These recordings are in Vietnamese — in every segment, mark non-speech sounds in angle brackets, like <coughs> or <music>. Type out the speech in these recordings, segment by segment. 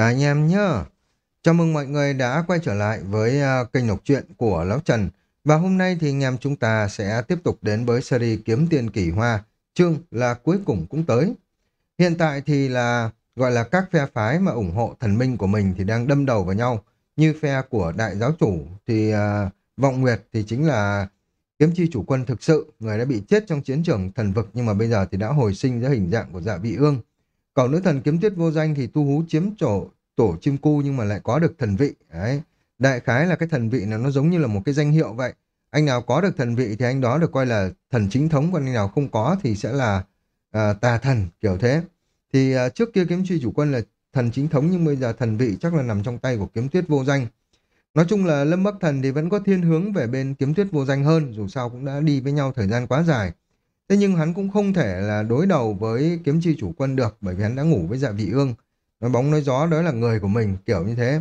Cả anh em nhá. Chào mừng mọi người đã quay trở lại với uh, kênh đọc truyện của Lão Trần. Và hôm nay thì anh em chúng ta sẽ tiếp tục đến với series Kiếm Tiền Kỳ Hoa. Chương là cuối cùng cũng tới. Hiện tại thì là gọi là các phe phái mà ủng hộ thần minh của mình thì đang đâm đầu vào nhau. Như phe của đại giáo chủ thì uh, Vọng Nguyệt thì chính là kiếm chi chủ quân thực sự, người đã bị chết trong chiến trường thần vực nhưng mà bây giờ thì đã hồi sinh ra hình dạng của dạ vị ương. Cậu nữ thần kiếm tuyết vô danh thì tu hú chiếm chỗ tổ chim cu nhưng mà lại có được thần vị. Đấy. Đại khái là cái thần vị này nó giống như là một cái danh hiệu vậy. Anh nào có được thần vị thì anh đó được coi là thần chính thống, còn anh nào không có thì sẽ là uh, tà thần, kiểu thế. Thì uh, trước kia kiếm truy chủ quân là thần chính thống nhưng bây giờ thần vị chắc là nằm trong tay của kiếm tuyết vô danh. Nói chung là Lâm Bắc Thần thì vẫn có thiên hướng về bên kiếm tuyết vô danh hơn, dù sao cũng đã đi với nhau thời gian quá dài. Thế nhưng hắn cũng không thể là đối đầu với kiếm chi chủ quân được bởi vì hắn đã ngủ với dạ vị ương. Nói bóng nói gió đó là người của mình, kiểu như thế.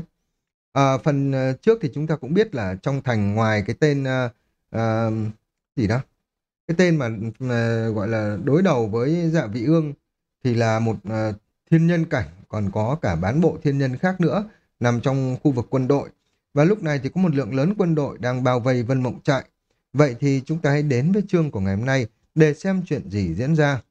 À, phần à, trước thì chúng ta cũng biết là trong thành ngoài cái tên à, à, gì đó, cái tên mà à, gọi là đối đầu với dạ vị ương thì là một à, thiên nhân cảnh, còn có cả bán bộ thiên nhân khác nữa nằm trong khu vực quân đội. Và lúc này thì có một lượng lớn quân đội đang bao vây Vân Mộng Trại. Vậy thì chúng ta hãy đến với chương của ngày hôm nay để xem chuyện gì diễn ra.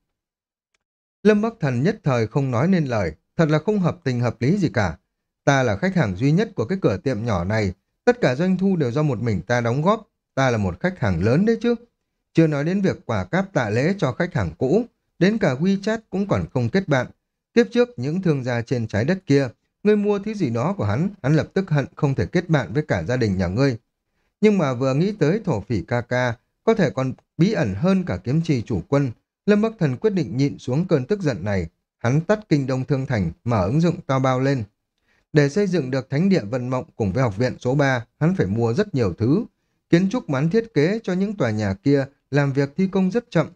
Lâm Bắc Thần nhất thời không nói nên lời, thật là không hợp tình hợp lý gì cả. Ta là khách hàng duy nhất của cái cửa tiệm nhỏ này, tất cả doanh thu đều do một mình ta đóng góp, ta là một khách hàng lớn đấy chứ. Chưa nói đến việc quả cáp tạ lễ cho khách hàng cũ, đến cả WeChat cũng còn không kết bạn. Tiếp trước những thương gia trên trái đất kia, ngươi mua thứ gì đó của hắn, hắn lập tức hận không thể kết bạn với cả gia đình nhà ngươi. Nhưng mà vừa nghĩ tới thổ phỉ ca ca, có thể còn bí ẩn hơn cả kiếm trì chủ quân, Lâm Bắc Thần quyết định nhịn xuống cơn tức giận này. Hắn tắt kinh đông thương thành, mở ứng dụng tao bao lên. Để xây dựng được thánh địa vận mộng cùng với học viện số 3, hắn phải mua rất nhiều thứ. Kiến trúc mắn thiết kế cho những tòa nhà kia làm việc thi công rất chậm.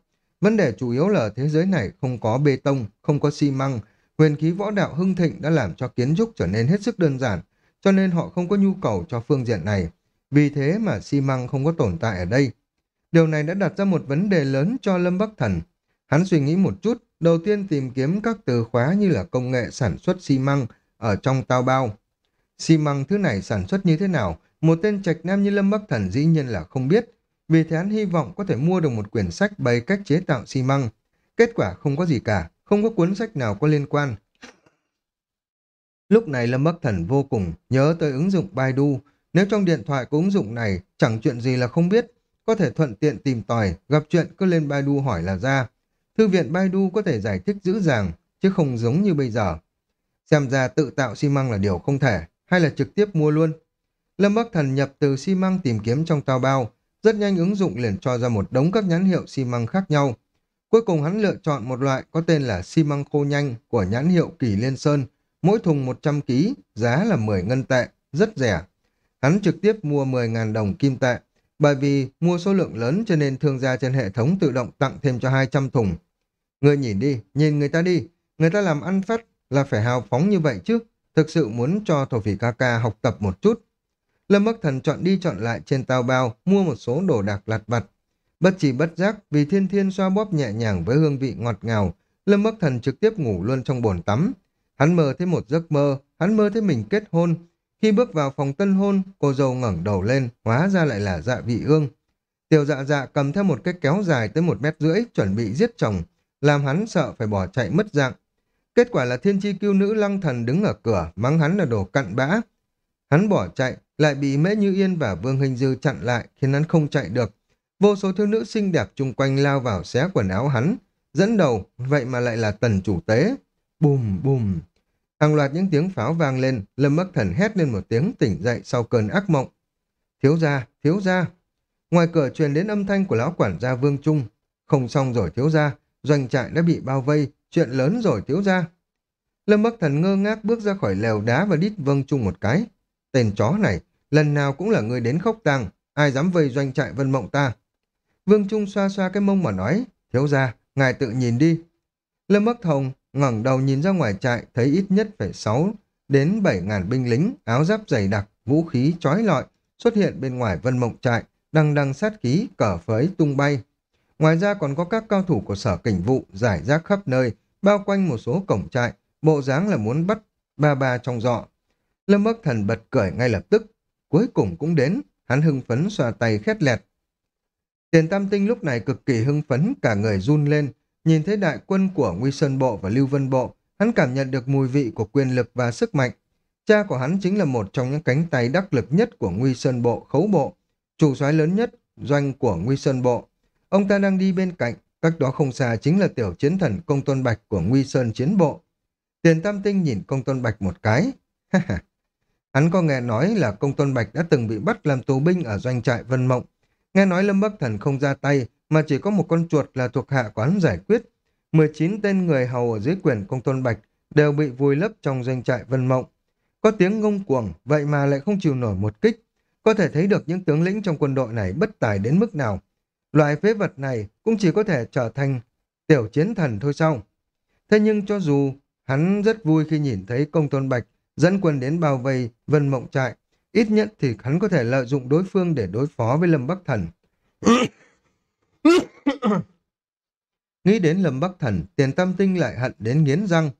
Vấn đề chủ yếu là thế giới này không có bê tông, không có xi măng. Huyền khí võ đạo hưng thịnh đã làm cho kiến trúc trở nên hết sức đơn giản, cho nên họ không có nhu cầu cho phương diện này. Vì thế mà xi măng không có tồn tại ở đây. Điều này đã đặt ra một vấn đề lớn cho Lâm Bắc Thần. Hắn suy nghĩ một chút, đầu tiên tìm kiếm các từ khóa như là công nghệ sản xuất xi măng ở trong tao bao. Xi măng thứ này sản xuất như thế nào, một tên trạch nam như Lâm Bắc Thần dĩ nhiên là không biết. Vì thế hắn hy vọng có thể mua được một quyển sách bày cách chế tạo xi măng. Kết quả không có gì cả, không có cuốn sách nào có liên quan. Lúc này Lâm Bắc Thần vô cùng nhớ tới ứng dụng Baidu. Nếu trong điện thoại có ứng dụng này, chẳng chuyện gì là không biết, có thể thuận tiện tìm tòi, gặp chuyện cứ lên Baidu hỏi là ra. Thư viện Baidu có thể giải thích dữ dàng, chứ không giống như bây giờ. Xem ra tự tạo xi măng là điều không thể, hay là trực tiếp mua luôn. Lâm Bắc Thần nhập từ xi măng tìm kiếm trong tao bao, rất nhanh ứng dụng liền cho ra một đống các nhãn hiệu xi măng khác nhau. Cuối cùng hắn lựa chọn một loại có tên là xi măng khô nhanh của nhãn hiệu Kỳ Liên Sơn, mỗi thùng 100 kg, giá là 10 ngân tệ, rất rẻ. Hắn trực tiếp mua 10.000 đồng kim tệ, bởi vì mua số lượng lớn cho nên thương gia trên hệ thống tự động tặng thêm cho 200 thùng. Người nhìn đi, nhìn người ta đi, người ta làm ăn phát là phải hào phóng như vậy chứ, thực sự muốn cho thổ phỉ ca ca học tập một chút. Lâm Bắc Thần chọn đi chọn lại trên tao bao, mua một số đồ đạc lặt vặt. Bất chỉ bất giác vì thiên thiên xoa bóp nhẹ nhàng với hương vị ngọt ngào, Lâm Bắc Thần trực tiếp ngủ luôn trong bồn tắm. Hắn mơ thấy một giấc mơ, hắn mơ thấy mình kết hôn, khi bước vào phòng tân hôn, cô dâu ngẩng đầu lên, hóa ra lại là dạ vị ương. Tiểu dạ dạ cầm theo một cái kéo dài tới một mét rưỡi, chuẩn bị giết chồng, làm hắn sợ phải bỏ chạy mất dạng. Kết quả là thiên chi kiêu nữ lăng thần đứng ở cửa, mắng hắn là đồ cặn bã. Hắn bỏ chạy, lại bị Mễ Như Yên và Vương Hình Dư chặn lại, khiến hắn không chạy được. Vô số thiếu nữ xinh đẹp chung quanh lao vào xé quần áo hắn. Dẫn đầu, vậy mà lại là tần chủ tế. Bùm bùm. Hàng loạt những tiếng pháo vang lên, Lâm Bắc Thần hét lên một tiếng tỉnh dậy sau cơn ác mộng. Thiếu gia, thiếu gia. Ngoài cửa truyền đến âm thanh của lão quản gia Vương Trung. Không xong rồi thiếu gia, doanh trại đã bị bao vây, chuyện lớn rồi thiếu gia. Lâm Bắc Thần ngơ ngác bước ra khỏi lều đá và đít Vương Trung một cái. Tên chó này, lần nào cũng là người đến khóc tang, ai dám vây doanh trại Vân Mộng ta. Vương Trung xoa xoa cái mông mà nói, thiếu gia, ngài tự nhìn đi. Lâm Bắc Thông ngẩng đầu nhìn ra ngoài trại thấy ít nhất phải 6 đến 7 ngàn binh lính, áo giáp dày đặc, vũ khí trói lọi xuất hiện bên ngoài vân mộng trại, đằng đằng sát khí, cờ phới tung bay. Ngoài ra còn có các cao thủ của sở cảnh vụ giải rác khắp nơi, bao quanh một số cổng trại, bộ dáng là muốn bắt ba ba trong dọ. Lâm Bắc Thần bật cười ngay lập tức. Cuối cùng cũng đến, hắn hưng phấn xoa tay khét lẹt. Tiền Tam Tinh lúc này cực kỳ hưng phấn, cả người run lên. Nhìn thấy đại quân của Nguy Sơn Bộ và Lưu Vân Bộ, hắn cảm nhận được mùi vị của quyền lực và sức mạnh. Cha của hắn chính là một trong những cánh tay đắc lực nhất của Nguy Sơn Bộ, khấu bộ, chủ soái lớn nhất, doanh của Nguy Sơn Bộ. Ông ta đang đi bên cạnh, cách đó không xa chính là tiểu chiến thần công tôn bạch của Nguy Sơn Chiến Bộ. Tiền Tam Tinh nhìn công tôn bạch một cái. hắn có nghe nói là công tôn bạch đã từng bị bắt làm tù binh ở doanh trại Vân Mộng. Nghe nói Lâm Bắc Thần không ra tay, mà chỉ có một con chuột là thuộc hạ quán giải quyết. 19 tên người hầu ở dưới quyền công tôn bạch đều bị vùi lấp trong doanh trại Vân Mộng. Có tiếng ngông cuồng, vậy mà lại không chịu nổi một kích. Có thể thấy được những tướng lĩnh trong quân đội này bất tài đến mức nào. Loại phế vật này cũng chỉ có thể trở thành tiểu chiến thần thôi sao. Thế nhưng cho dù hắn rất vui khi nhìn thấy công tôn bạch dẫn quân đến bao vây vân mộng trại, ít nhất thì hắn có thể lợi dụng đối phương để đối phó với Lâm Bắc Thần. <coughs> Nghĩ đến Lâm Bắc Thần, tiền tâm tinh lại hận đến nghiến răng.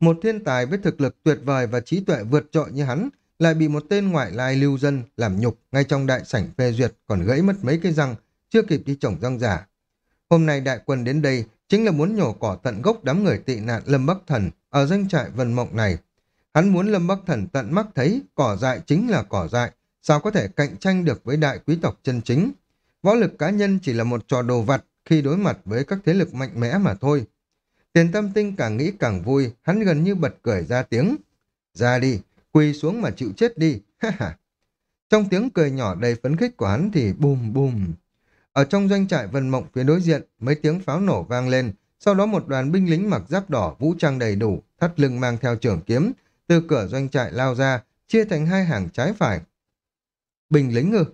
Một thiên tài với thực lực tuyệt vời và trí tuệ vượt trội như hắn lại bị một tên ngoại lai lưu dân làm nhục ngay trong đại sảnh phê duyệt còn gãy mất mấy cái răng, chưa kịp đi trồng răng giả. Hôm nay đại quân đến đây chính là muốn nhổ cỏ tận gốc đám người tị nạn Lâm Bắc Thần ở danh trại Vân Mộng này. Hắn muốn Lâm Bắc Thần tận mắt thấy cỏ dại chính là cỏ dại, sao có thể cạnh tranh được với đại quý tộc chân chính. Võ lực cá nhân chỉ là một trò đồ vặt khi đối mặt với các thế lực mạnh mẽ mà thôi. Tiền tâm tinh càng nghĩ càng vui, hắn gần như bật cười ra tiếng. Ra đi, quỳ xuống mà chịu chết đi, ha ha. Trong tiếng cười nhỏ đầy phấn khích của hắn thì bùm bùm. Ở trong doanh trại Vân Mộng phía đối diện, mấy tiếng pháo nổ vang lên, sau đó một đoàn binh lính mặc giáp đỏ vũ trang đầy đủ, thắt lưng mang theo trường kiếm, từ cửa doanh trại lao ra, chia thành hai hàng trái phải. Binh lính ngư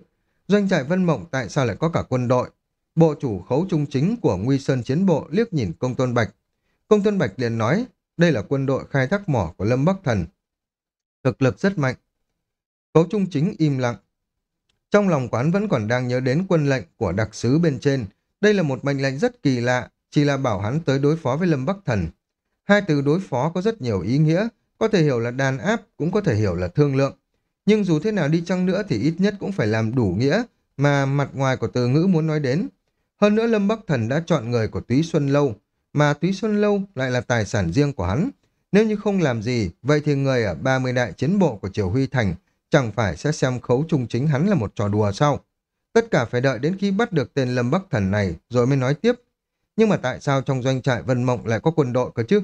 Doanh trại Vân Mộng tại sao lại có cả quân đội? Bộ chủ khấu trung chính của Nguy Sơn Chiến Bộ liếc nhìn Công Tôn Bạch. Công Tôn Bạch liền nói, đây là quân đội khai thác mỏ của Lâm Bắc Thần. Thực lực rất mạnh. Khấu trung chính im lặng. Trong lòng quán vẫn còn đang nhớ đến quân lệnh của đặc sứ bên trên. Đây là một mệnh lệnh rất kỳ lạ, chỉ là bảo hắn tới đối phó với Lâm Bắc Thần. Hai từ đối phó có rất nhiều ý nghĩa, có thể hiểu là đàn áp, cũng có thể hiểu là thương lượng. Nhưng dù thế nào đi chăng nữa thì ít nhất cũng phải làm đủ nghĩa mà mặt ngoài của từ ngữ muốn nói đến. Hơn nữa Lâm Bắc Thần đã chọn người của Túy Xuân Lâu, mà Túy Xuân Lâu lại là tài sản riêng của hắn. Nếu như không làm gì, vậy thì người ở 30 đại chiến bộ của Triều Huy Thành chẳng phải sẽ xem khấu trung chính hắn là một trò đùa sao? Tất cả phải đợi đến khi bắt được tên Lâm Bắc Thần này rồi mới nói tiếp. Nhưng mà tại sao trong doanh trại Vân Mộng lại có quân đội cơ chứ?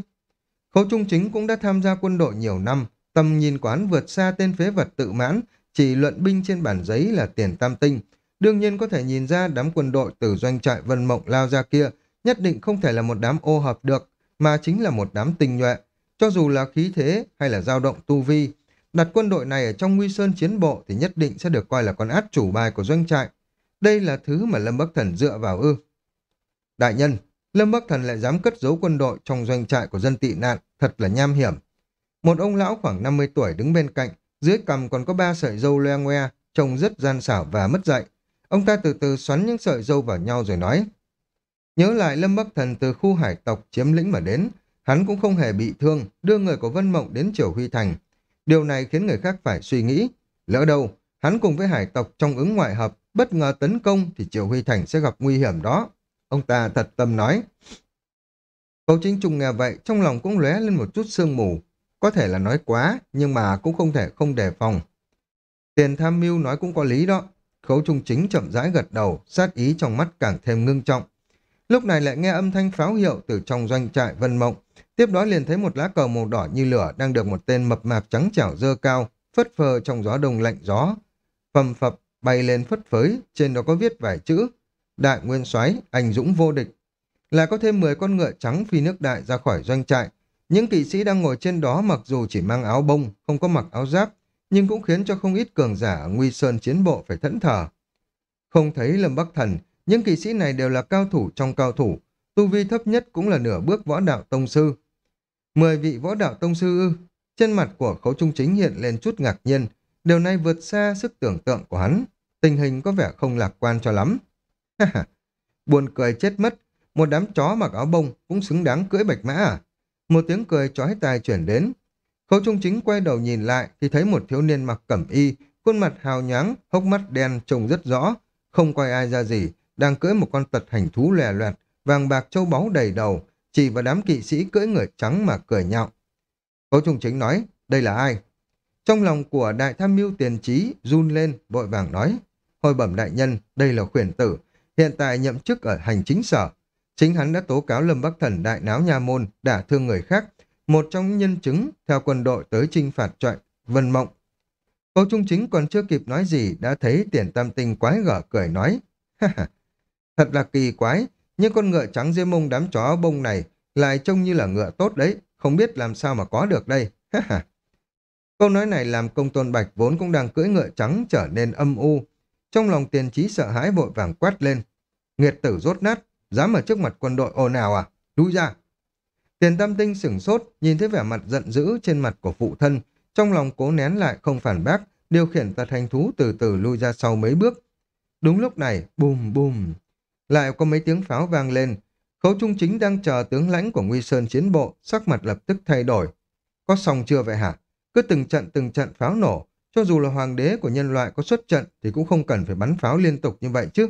Khấu trung chính cũng đã tham gia quân đội nhiều năm, tầm nhìn quán vượt xa tên phế vật tự mãn, chỉ luận binh trên bản giấy là tiền tam tinh. Đương nhiên có thể nhìn ra đám quân đội từ doanh trại Vân Mộng lao ra kia nhất định không thể là một đám ô hợp được, mà chính là một đám tinh nhuệ. Cho dù là khí thế hay là dao động tu vi, đặt quân đội này ở trong nguy sơn chiến bộ thì nhất định sẽ được coi là con át chủ bài của doanh trại. Đây là thứ mà Lâm Bắc Thần dựa vào ư. Đại nhân, Lâm Bắc Thần lại dám cất giấu quân đội trong doanh trại của dân tị nạn, thật là nham hiểm. Một ông lão khoảng 50 tuổi đứng bên cạnh, dưới cằm còn có ba sợi dâu loe ngoe, trông rất gian xảo và mất dạy. Ông ta từ từ xoắn những sợi dâu vào nhau rồi nói. Nhớ lại Lâm Bắc Thần từ khu hải tộc chiếm lĩnh mà đến, hắn cũng không hề bị thương, đưa người của Vân Mộng đến Triều Huy Thành. Điều này khiến người khác phải suy nghĩ. Lỡ đâu, hắn cùng với hải tộc trong ứng ngoại hợp, bất ngờ tấn công thì Triều Huy Thành sẽ gặp nguy hiểm đó. Ông ta thật tâm nói. Cầu chính trùng nghe vậy, trong lòng cũng lóe lên một chút sương mù. Có thể là nói quá, nhưng mà cũng không thể không đề phòng. Tiền tham mưu nói cũng có lý đó. Khấu trung chính chậm rãi gật đầu, sát ý trong mắt càng thêm ngưng trọng. Lúc này lại nghe âm thanh pháo hiệu từ trong doanh trại Vân Mộng. Tiếp đó liền thấy một lá cờ màu đỏ như lửa đang được một tên mập mạp trắng chảo dơ cao, phất phơ trong gió đông lạnh gió. Phầm phập bay lên phất phới, trên đó có viết vài chữ. Đại Nguyên soái anh dũng vô địch. lại có thêm 10 con ngựa trắng phi nước đại ra khỏi doanh trại. Những kỵ sĩ đang ngồi trên đó mặc dù chỉ mang áo bông, không có mặc áo giáp, nhưng cũng khiến cho không ít cường giả ở Nguy Sơn chiến bộ phải thẫn thờ. Không thấy Lâm Bắc Thần, những kỵ sĩ này đều là cao thủ trong cao thủ, tu vi thấp nhất cũng là nửa bước võ đạo tông sư. Mười vị võ đạo tông sư ư, trên mặt của khấu trung chính hiện lên chút ngạc nhiên, điều này vượt xa sức tưởng tượng của hắn, tình hình có vẻ không lạc quan cho lắm. Buồn cười chết mất, một đám chó mặc áo bông cũng xứng đáng cưỡi bạch mã à? Một tiếng cười chói tai chuyển đến. Khấu Trung Chính quay đầu nhìn lại thì thấy một thiếu niên mặc cẩm y, khuôn mặt hào nhoáng, hốc mắt đen trông rất rõ, không coi ai ra gì, đang cưỡi một con tật hành thú lè loẹt, vàng bạc châu báu đầy đầu, chỉ vào đám kỵ sĩ cưỡi người trắng mà cười nhạo. Khấu Trung Chính nói, đây là ai? Trong lòng của đại tham mưu tiền trí run lên, vội vàng nói, hồi bẩm đại nhân, đây là khuyển tử, hiện tại nhậm chức ở hành chính sở. Chính hắn đã tố cáo Lâm Bắc Thần đại náo nhà môn, đả thương người khác, một trong những nhân chứng theo quân đội tới trinh phạt trọi Vân Mộng. Cô Trung Chính còn chưa kịp nói gì đã thấy tiền tam tinh quái gở cười nói. Thật là kỳ quái, nhưng con ngựa trắng diêm mông đám chó bông này lại trông như là ngựa tốt đấy, không biết làm sao mà có được đây. <laughs> Câu nói này làm công tôn bạch vốn cũng đang cưỡi ngựa trắng trở nên âm u. Trong lòng tiền trí sợ hãi vội vàng quát lên. Nghiệt tử rốt nát, dám ở trước mặt quân đội ồn ào à? Lui ra! Tiền tam tinh sửng sốt, nhìn thấy vẻ mặt giận dữ trên mặt của phụ thân, trong lòng cố nén lại không phản bác, điều khiển tật hành thú từ từ lui ra sau mấy bước. Đúng lúc này, bùm bùm, lại có mấy tiếng pháo vang lên. Khấu Trung Chính đang chờ tướng lãnh của Nguy Sơn chiến bộ, sắc mặt lập tức thay đổi. Có xong chưa vậy hả? Cứ từng trận từng trận pháo nổ, cho dù là hoàng đế của nhân loại có xuất trận thì cũng không cần phải bắn pháo liên tục như vậy chứ.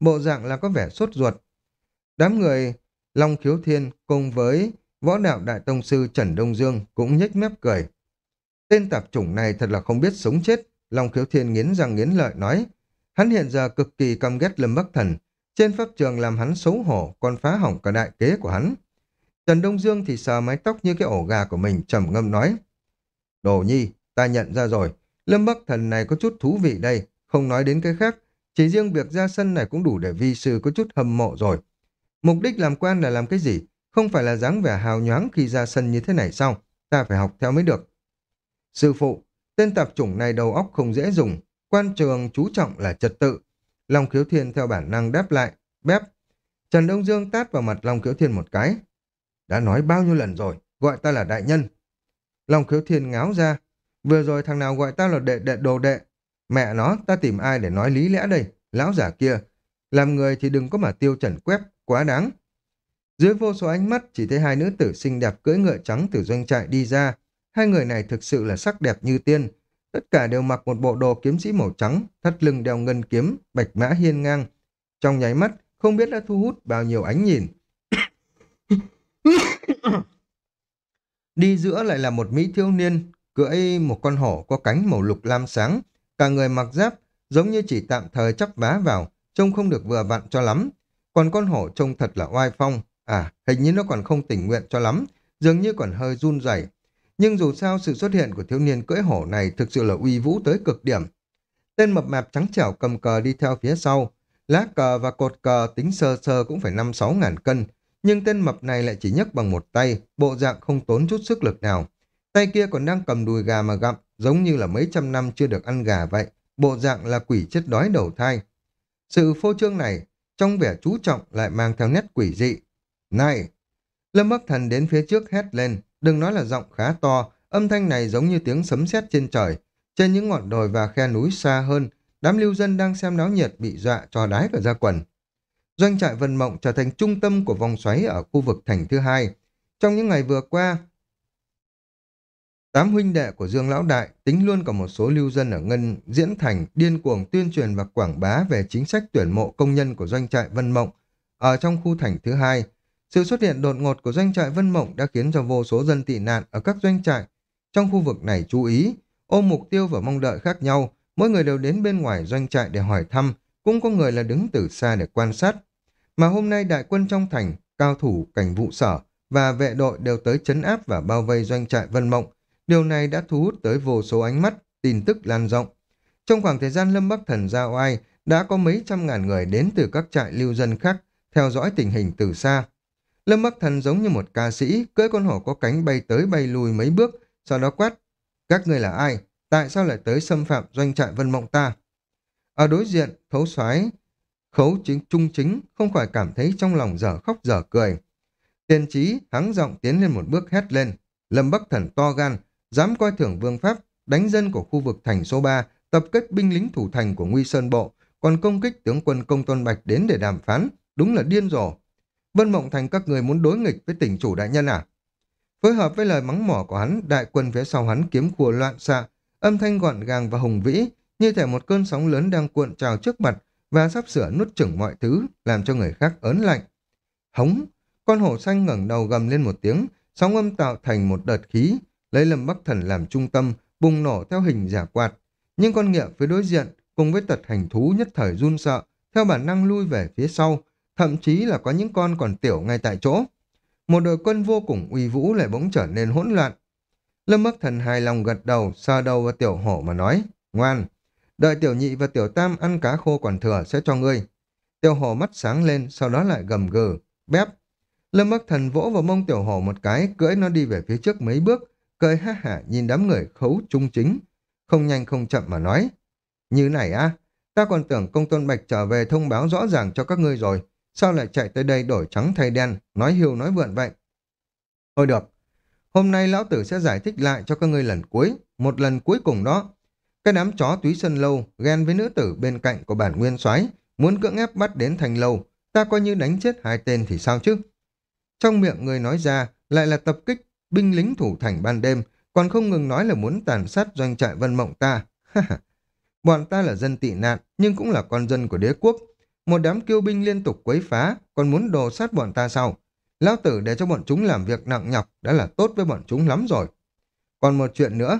Bộ dạng là có vẻ sốt ruột. Đám người Long Khiếu Thiên cùng với võ đạo đại tông sư Trần Đông Dương cũng nhếch mép cười. Tên tạp chủng này thật là không biết sống chết, Long Khiếu Thiên nghiến răng nghiến lợi nói. Hắn hiện giờ cực kỳ căm ghét Lâm Bắc Thần, trên pháp trường làm hắn xấu hổ, còn phá hỏng cả đại kế của hắn. Trần Đông Dương thì sờ mái tóc như cái ổ gà của mình trầm ngâm nói. Đồ nhi, ta nhận ra rồi, Lâm Bắc Thần này có chút thú vị đây, không nói đến cái khác, chỉ riêng việc ra sân này cũng đủ để vi sư có chút hâm mộ rồi. Mục đích làm quan là làm cái gì? Không phải là dáng vẻ hào nhoáng khi ra sân như thế này sao? Ta phải học theo mới được. Sư phụ, tên tạp chủng này đầu óc không dễ dùng, quan trường chú trọng là trật tự. Long khiếu thiên theo bản năng đáp lại, bép. Trần Đông Dương tát vào mặt Long khiếu thiên một cái. Đã nói bao nhiêu lần rồi, gọi ta là đại nhân. Long khiếu thiên ngáo ra. Vừa rồi thằng nào gọi ta là đệ đệ đồ đệ. Mẹ nó, ta tìm ai để nói lý lẽ đây? Lão giả kia. Làm người thì đừng có mà tiêu trần quép, quá đáng. Dưới vô số ánh mắt chỉ thấy hai nữ tử xinh đẹp cưỡi ngựa trắng từ doanh trại đi ra. Hai người này thực sự là sắc đẹp như tiên. Tất cả đều mặc một bộ đồ kiếm sĩ màu trắng, thắt lưng đeo ngân kiếm, bạch mã hiên ngang. Trong nháy mắt, không biết đã thu hút bao nhiêu ánh nhìn. <coughs> đi giữa lại là một mỹ thiếu niên, cưỡi một con hổ có cánh màu lục lam sáng. Cả người mặc giáp, giống như chỉ tạm thời chắp vá vào, trông không được vừa vặn cho lắm. Còn con hổ trông thật là oai phong, À, hình như nó còn không tình nguyện cho lắm, dường như còn hơi run rẩy. Nhưng dù sao sự xuất hiện của thiếu niên cưỡi hổ này thực sự là uy vũ tới cực điểm. Tên mập mạp trắng trẻo cầm cờ đi theo phía sau. Lá cờ và cột cờ tính sơ sơ cũng phải 5-6 ngàn cân. Nhưng tên mập này lại chỉ nhấc bằng một tay, bộ dạng không tốn chút sức lực nào. Tay kia còn đang cầm đùi gà mà gặm, giống như là mấy trăm năm chưa được ăn gà vậy. Bộ dạng là quỷ chết đói đầu thai. Sự phô trương này, trong vẻ chú trọng lại mang theo nét quỷ dị, này! Lâm Bắc Thần đến phía trước hét lên, đừng nói là giọng khá to, âm thanh này giống như tiếng sấm sét trên trời. Trên những ngọn đồi và khe núi xa hơn, đám lưu dân đang xem náo nhiệt bị dọa cho đái cả ra quần. Doanh trại Vân Mộng trở thành trung tâm của vòng xoáy ở khu vực thành thứ hai. Trong những ngày vừa qua, tám huynh đệ của Dương Lão Đại tính luôn cả một số lưu dân ở Ngân Diễn Thành điên cuồng tuyên truyền và quảng bá về chính sách tuyển mộ công nhân của doanh trại Vân Mộng ở trong khu thành thứ hai, sự xuất hiện đột ngột của doanh trại Vân Mộng đã khiến cho vô số dân tị nạn ở các doanh trại trong khu vực này chú ý, ôm mục tiêu và mong đợi khác nhau, mỗi người đều đến bên ngoài doanh trại để hỏi thăm, cũng có người là đứng từ xa để quan sát. Mà hôm nay đại quân trong thành, cao thủ, cảnh vụ sở và vệ đội đều tới chấn áp và bao vây doanh trại Vân Mộng. Điều này đã thu hút tới vô số ánh mắt, tin tức lan rộng. Trong khoảng thời gian Lâm Bắc Thần ra oai, đã có mấy trăm ngàn người đến từ các trại lưu dân khác, theo dõi tình hình từ xa. Lâm Bắc Thần giống như một ca sĩ, cưỡi con hổ có cánh bay tới bay lùi mấy bước, sau đó quát. Các người là ai? Tại sao lại tới xâm phạm doanh trại Vân Mộng ta? Ở đối diện, thấu soái khấu chính trung chính không khỏi cảm thấy trong lòng dở khóc dở cười. Tiền trí hắng giọng tiến lên một bước hét lên. Lâm Bắc Thần to gan, dám coi thưởng vương pháp, đánh dân của khu vực thành số 3, tập kết binh lính thủ thành của Nguy Sơn Bộ, còn công kích tướng quân Công Tôn Bạch đến để đàm phán, đúng là điên rồ. Vân Mộng Thành các người muốn đối nghịch với tỉnh chủ đại nhân à? Phối hợp với lời mắng mỏ của hắn, đại quân phía sau hắn kiếm khua loạn xạ, âm thanh gọn gàng và hùng vĩ, như thể một cơn sóng lớn đang cuộn trào trước mặt và sắp sửa nuốt chửng mọi thứ, làm cho người khác ớn lạnh. Hống, con hổ xanh ngẩng đầu gầm lên một tiếng, sóng âm tạo thành một đợt khí, lấy Lâm Bắc Thần làm trung tâm, bùng nổ theo hình giả quạt. Nhưng con ngựa phía đối diện, cùng với tật hành thú nhất thời run sợ, theo bản năng lui về phía sau, thậm chí là có những con còn tiểu ngay tại chỗ. Một đội quân vô cùng uy vũ lại bỗng trở nên hỗn loạn. Lâm Bắc Thần hài lòng gật đầu, sờ đầu vào tiểu hổ mà nói, ngoan, đợi tiểu nhị và tiểu tam ăn cá khô còn thừa sẽ cho ngươi. Tiểu hổ mắt sáng lên, sau đó lại gầm gừ, bép. Lâm Bắc Thần vỗ vào mông tiểu hổ một cái, cưỡi nó đi về phía trước mấy bước, cười ha hả nhìn đám người khấu trung chính. Không nhanh không chậm mà nói, như này á, ta còn tưởng công tôn bạch trở về thông báo rõ ràng cho các ngươi rồi, sao lại chạy tới đây đổi trắng thay đen, nói hiu nói vượn vậy. Thôi được, hôm nay lão tử sẽ giải thích lại cho các ngươi lần cuối, một lần cuối cùng đó. Cái đám chó túy sân lâu ghen với nữ tử bên cạnh của bản nguyên soái muốn cưỡng ép bắt đến thành lâu, ta coi như đánh chết hai tên thì sao chứ? Trong miệng người nói ra lại là tập kích binh lính thủ thành ban đêm, còn không ngừng nói là muốn tàn sát doanh trại Vân Mộng ta. <laughs> Bọn ta là dân tị nạn, nhưng cũng là con dân của đế quốc. Một đám kiêu binh liên tục quấy phá, còn muốn đồ sát bọn ta sau. Lão tử để cho bọn chúng làm việc nặng nhọc đã là tốt với bọn chúng lắm rồi. Còn một chuyện nữa,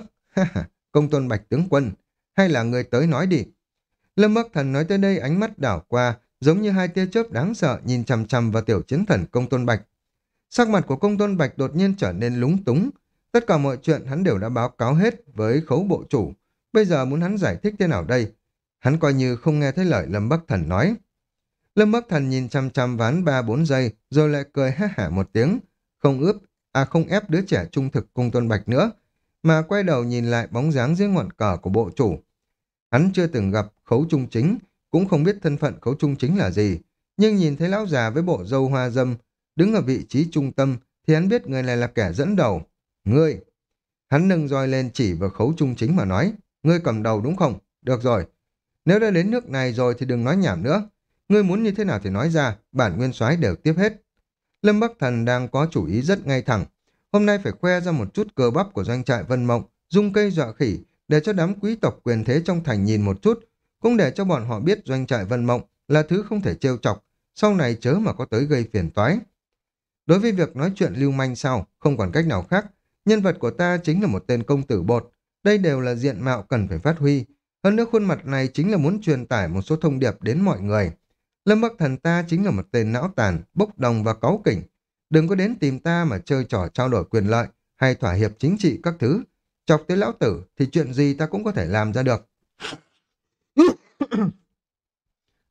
công tôn bạch tướng quân, hay là người tới nói đi. Lâm Bắc Thần nói tới đây ánh mắt đảo qua, giống như hai tia chớp đáng sợ nhìn chằm chằm vào tiểu chiến thần công tôn bạch. Sắc mặt của công tôn bạch đột nhiên trở nên lúng túng. Tất cả mọi chuyện hắn đều đã báo cáo hết với khấu bộ chủ. Bây giờ muốn hắn giải thích thế nào đây? Hắn coi như không nghe thấy lời Lâm Bắc Thần nói. Lâm Bắc Thần nhìn chăm chăm ván ba bốn giây, rồi lại cười ha hả một tiếng. Không ướp, à không ép đứa trẻ trung thực công tôn bạch nữa, mà quay đầu nhìn lại bóng dáng dưới ngọn cờ của bộ chủ. Hắn chưa từng gặp khấu trung chính, cũng không biết thân phận khấu trung chính là gì, nhưng nhìn thấy lão già với bộ dâu hoa dâm, đứng ở vị trí trung tâm, thì hắn biết người này là kẻ dẫn đầu. Ngươi! Hắn nâng roi lên chỉ vào khấu trung chính mà nói, ngươi cầm đầu đúng không? Được rồi. Nếu đã đến nước này rồi thì đừng nói nhảm nữa. Ngươi muốn như thế nào thì nói ra, bản nguyên soái đều tiếp hết. Lâm Bắc Thần đang có chủ ý rất ngay thẳng. Hôm nay phải khoe ra một chút cơ bắp của doanh trại Vân Mộng, dung cây dọa khỉ, để cho đám quý tộc quyền thế trong thành nhìn một chút, cũng để cho bọn họ biết doanh trại Vân Mộng là thứ không thể trêu chọc, sau này chớ mà có tới gây phiền toái. Đối với việc nói chuyện lưu manh sau không còn cách nào khác, nhân vật của ta chính là một tên công tử bột, đây đều là diện mạo cần phải phát huy, hơn nữa khuôn mặt này chính là muốn truyền tải một số thông điệp đến mọi người. Lâm Bắc Thần ta chính là một tên não tàn, bốc đồng và cáu kỉnh. Đừng có đến tìm ta mà chơi trò trao đổi quyền lợi hay thỏa hiệp chính trị các thứ. Chọc tới lão tử thì chuyện gì ta cũng có thể làm ra được. <coughs>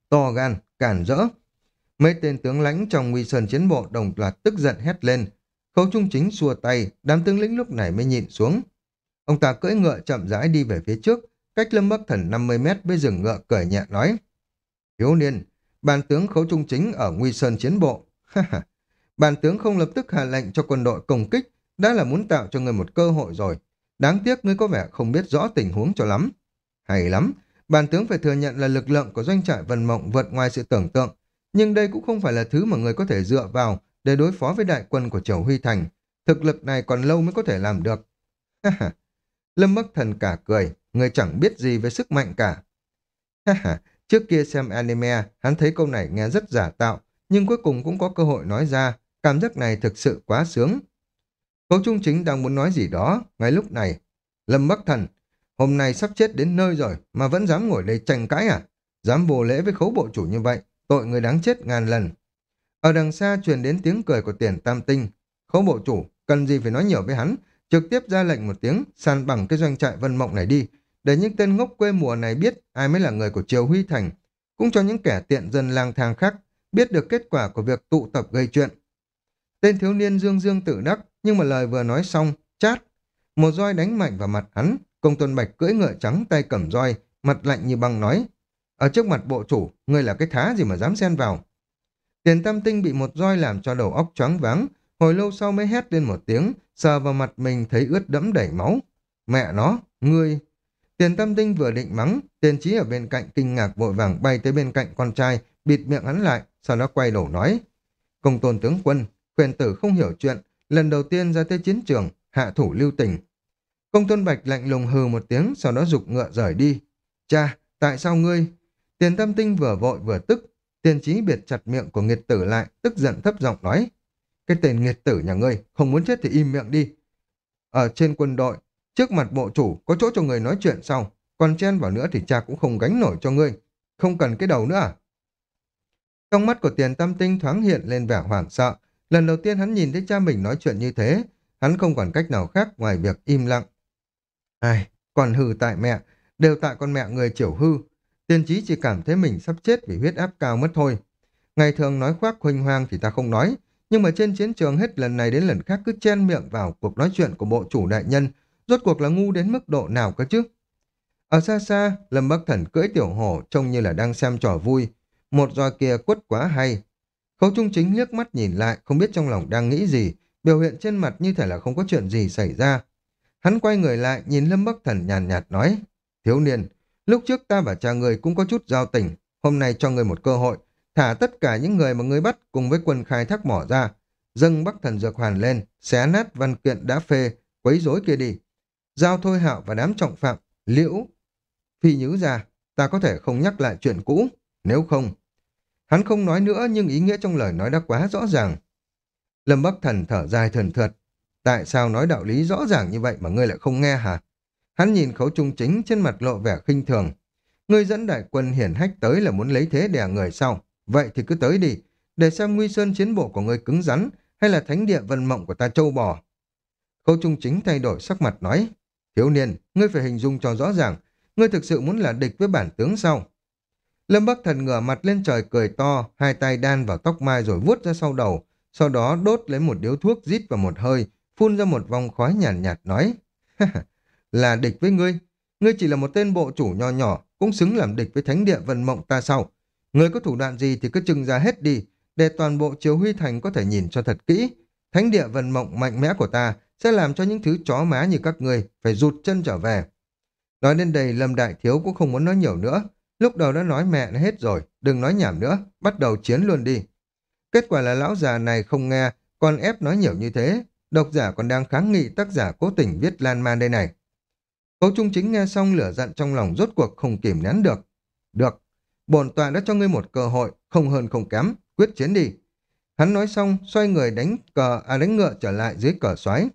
to gan, cản rỡ. Mấy tên tướng lãnh trong nguy sơn chiến bộ đồng loạt tức giận hét lên. Khấu trung chính xua tay, đám tướng lĩnh lúc này mới nhịn xuống. Ông ta cưỡi ngựa chậm rãi đi về phía trước, cách lâm bắc thần 50 mét với rừng ngựa cởi nhẹ nói. Thiếu niên, bàn tướng khấu trung chính ở nguy sơn chiến bộ. bàn tướng không lập tức hạ lệnh cho quân đội công kích, đã là muốn tạo cho người một cơ hội rồi. Đáng tiếc ngươi có vẻ không biết rõ tình huống cho lắm. Hay lắm, bàn tướng phải thừa nhận là lực lượng của doanh trại Vân Mộng vượt ngoài sự tưởng tượng, nhưng đây cũng không phải là thứ mà người có thể dựa vào để đối phó với đại quân của Triều Huy Thành. Thực lực này còn lâu mới có thể làm được. Lâm Bắc Thần cả cười, người chẳng biết gì về sức mạnh cả. trước kia xem anime, hắn thấy câu này nghe rất giả tạo, nhưng cuối cùng cũng có cơ hội nói ra, cảm giác này thực sự quá sướng. Cấu Trung Chính đang muốn nói gì đó, ngay lúc này. Lâm Bắc Thần, hôm nay sắp chết đến nơi rồi mà vẫn dám ngồi đây tranh cãi à? Dám vô lễ với khấu bộ chủ như vậy, tội người đáng chết ngàn lần. Ở đằng xa truyền đến tiếng cười của tiền tam tinh. Khấu bộ chủ, cần gì phải nói nhiều với hắn, trực tiếp ra lệnh một tiếng, sàn bằng cái doanh trại vân mộng này đi, để những tên ngốc quê mùa này biết ai mới là người của Triều Huy Thành, cũng cho những kẻ tiện dân lang thang khác biết được kết quả của việc tụ tập gây chuyện. Tên thiếu niên dương dương tự đắc, nhưng mà lời vừa nói xong, chát. Một roi đánh mạnh vào mặt hắn, công tuần bạch cưỡi ngựa trắng tay cầm roi, mặt lạnh như băng nói. Ở trước mặt bộ chủ, ngươi là cái thá gì mà dám xen vào. Tiền tam tinh bị một roi làm cho đầu óc choáng váng, hồi lâu sau mới hét lên một tiếng, sờ vào mặt mình thấy ướt đẫm đầy máu. Mẹ nó, ngươi... Tiền tam tinh vừa định mắng, tiền trí ở bên cạnh kinh ngạc vội vàng bay tới bên cạnh con trai, bịt miệng hắn lại, sau đó quay đầu nói. Công tôn tướng quân, quyền tử không hiểu chuyện, lần đầu tiên ra tới chiến trường, hạ thủ lưu tình. Công tôn bạch lạnh lùng hừ một tiếng, sau đó dục ngựa rời đi. Cha, tại sao ngươi? Tiền tâm tinh vừa vội vừa tức, tiền trí biệt chặt miệng của nghiệt tử lại, tức giận thấp giọng nói. Cái tên nghiệt tử nhà ngươi, không muốn chết thì im miệng đi. Ở trên quân đội, trước mặt bộ chủ, có chỗ cho người nói chuyện sau, còn chen vào nữa thì cha cũng không gánh nổi cho ngươi. Không cần cái đầu nữa à? Trong mắt của tiền tâm tinh thoáng hiện lên vẻ hoảng sợ. Lần đầu tiên hắn nhìn thấy cha mình nói chuyện như thế, hắn không còn cách nào khác ngoài việc im lặng. Ai, còn hư tại mẹ, đều tại con mẹ người chiều hư. Tiên trí chỉ cảm thấy mình sắp chết vì huyết áp cao mất thôi. Ngày thường nói khoác huỳnh hoang thì ta không nói, nhưng mà trên chiến trường hết lần này đến lần khác cứ chen miệng vào cuộc nói chuyện của bộ chủ đại nhân, rốt cuộc là ngu đến mức độ nào cơ chứ? Ở xa xa, Lâm Bắc Thần cưỡi tiểu hổ trông như là đang xem trò vui. Một roi kia quất quá hay. Khấu Trung Chính liếc mắt nhìn lại, không biết trong lòng đang nghĩ gì, biểu hiện trên mặt như thể là không có chuyện gì xảy ra. Hắn quay người lại, nhìn Lâm Bắc Thần nhàn nhạt, nhạt nói, Thiếu niên, lúc trước ta và cha người cũng có chút giao tình, hôm nay cho người một cơ hội, thả tất cả những người mà ngươi bắt cùng với quân khai thác mỏ ra, dâng Bắc Thần Dược Hoàn lên, xé nát văn kiện đã phê, quấy rối kia đi. Giao Thôi Hạo và đám trọng phạm, liễu, phi nhứ ra, ta có thể không nhắc lại chuyện cũ, nếu không. Hắn không nói nữa nhưng ý nghĩa trong lời nói đã quá rõ ràng. Lâm Bắc Thần thở dài thần thượt, Tại sao nói đạo lý rõ ràng như vậy mà ngươi lại không nghe hả? Hắn nhìn khấu trung chính trên mặt lộ vẻ khinh thường. Ngươi dẫn đại quân hiển hách tới là muốn lấy thế đè người sau. Vậy thì cứ tới đi, để xem nguy sơn chiến bộ của ngươi cứng rắn hay là thánh địa vân mộng của ta châu bò. Khấu trung chính thay đổi sắc mặt nói. Thiếu niên, ngươi phải hình dung cho rõ ràng. Ngươi thực sự muốn là địch với bản tướng sau. Lâm Bắc Thần ngửa mặt lên trời cười to, hai tay đan vào tóc mai rồi vuốt ra sau đầu, sau đó đốt lấy một điếu thuốc rít vào một hơi, phun ra một vòng khói nhàn nhạt, nhạt nói, <laughs> là địch với ngươi, ngươi chỉ là một tên bộ chủ nho nhỏ, cũng xứng làm địch với thánh địa vân mộng ta sau. Ngươi có thủ đoạn gì thì cứ trưng ra hết đi, để toàn bộ chiếu huy thành có thể nhìn cho thật kỹ. Thánh địa vân mộng mạnh mẽ của ta sẽ làm cho những thứ chó má như các ngươi phải rụt chân trở về. Nói đến đây Lâm Đại Thiếu cũng không muốn nói nhiều nữa. Lúc đầu đã nói mẹ nó hết rồi, đừng nói nhảm nữa, bắt đầu chiến luôn đi. Kết quả là lão già này không nghe, còn ép nói nhiều như thế, Độc giả còn đang kháng nghị tác giả cố tình viết lan man đây này. Cố Trung Chính nghe xong lửa giận trong lòng rốt cuộc không kìm nén được. Được, bổn tọa đã cho ngươi một cơ hội, không hơn không kém, quyết chiến đi. Hắn nói xong, xoay người đánh cờ à đánh ngựa trở lại dưới cờ xoáy.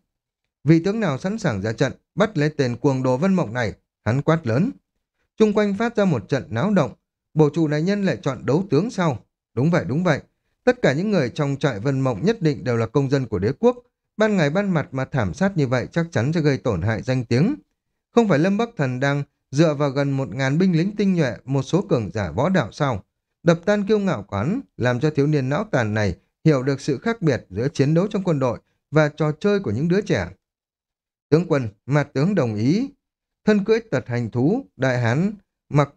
Vị tướng nào sẵn sàng ra trận, bắt lấy tên cuồng đồ vân mộng này, hắn quát lớn. Trung quanh phát ra một trận náo động, Bộ chủ đại nhân lại chọn đấu tướng sau. Đúng vậy, đúng vậy. Tất cả những người trong trại vân mộng nhất định đều là công dân của đế quốc, Ban ngày ban mặt mà thảm sát như vậy chắc chắn sẽ gây tổn hại danh tiếng. Không phải Lâm Bắc Thần đang dựa vào gần một ngàn binh lính tinh nhuệ, một số cường giả võ đạo sao? Đập tan kiêu ngạo quán, làm cho thiếu niên não tàn này hiểu được sự khác biệt giữa chiến đấu trong quân đội và trò chơi của những đứa trẻ. Tướng quân, mặt tướng đồng ý. Thân cưỡi tật hành thú, đại hán, mặc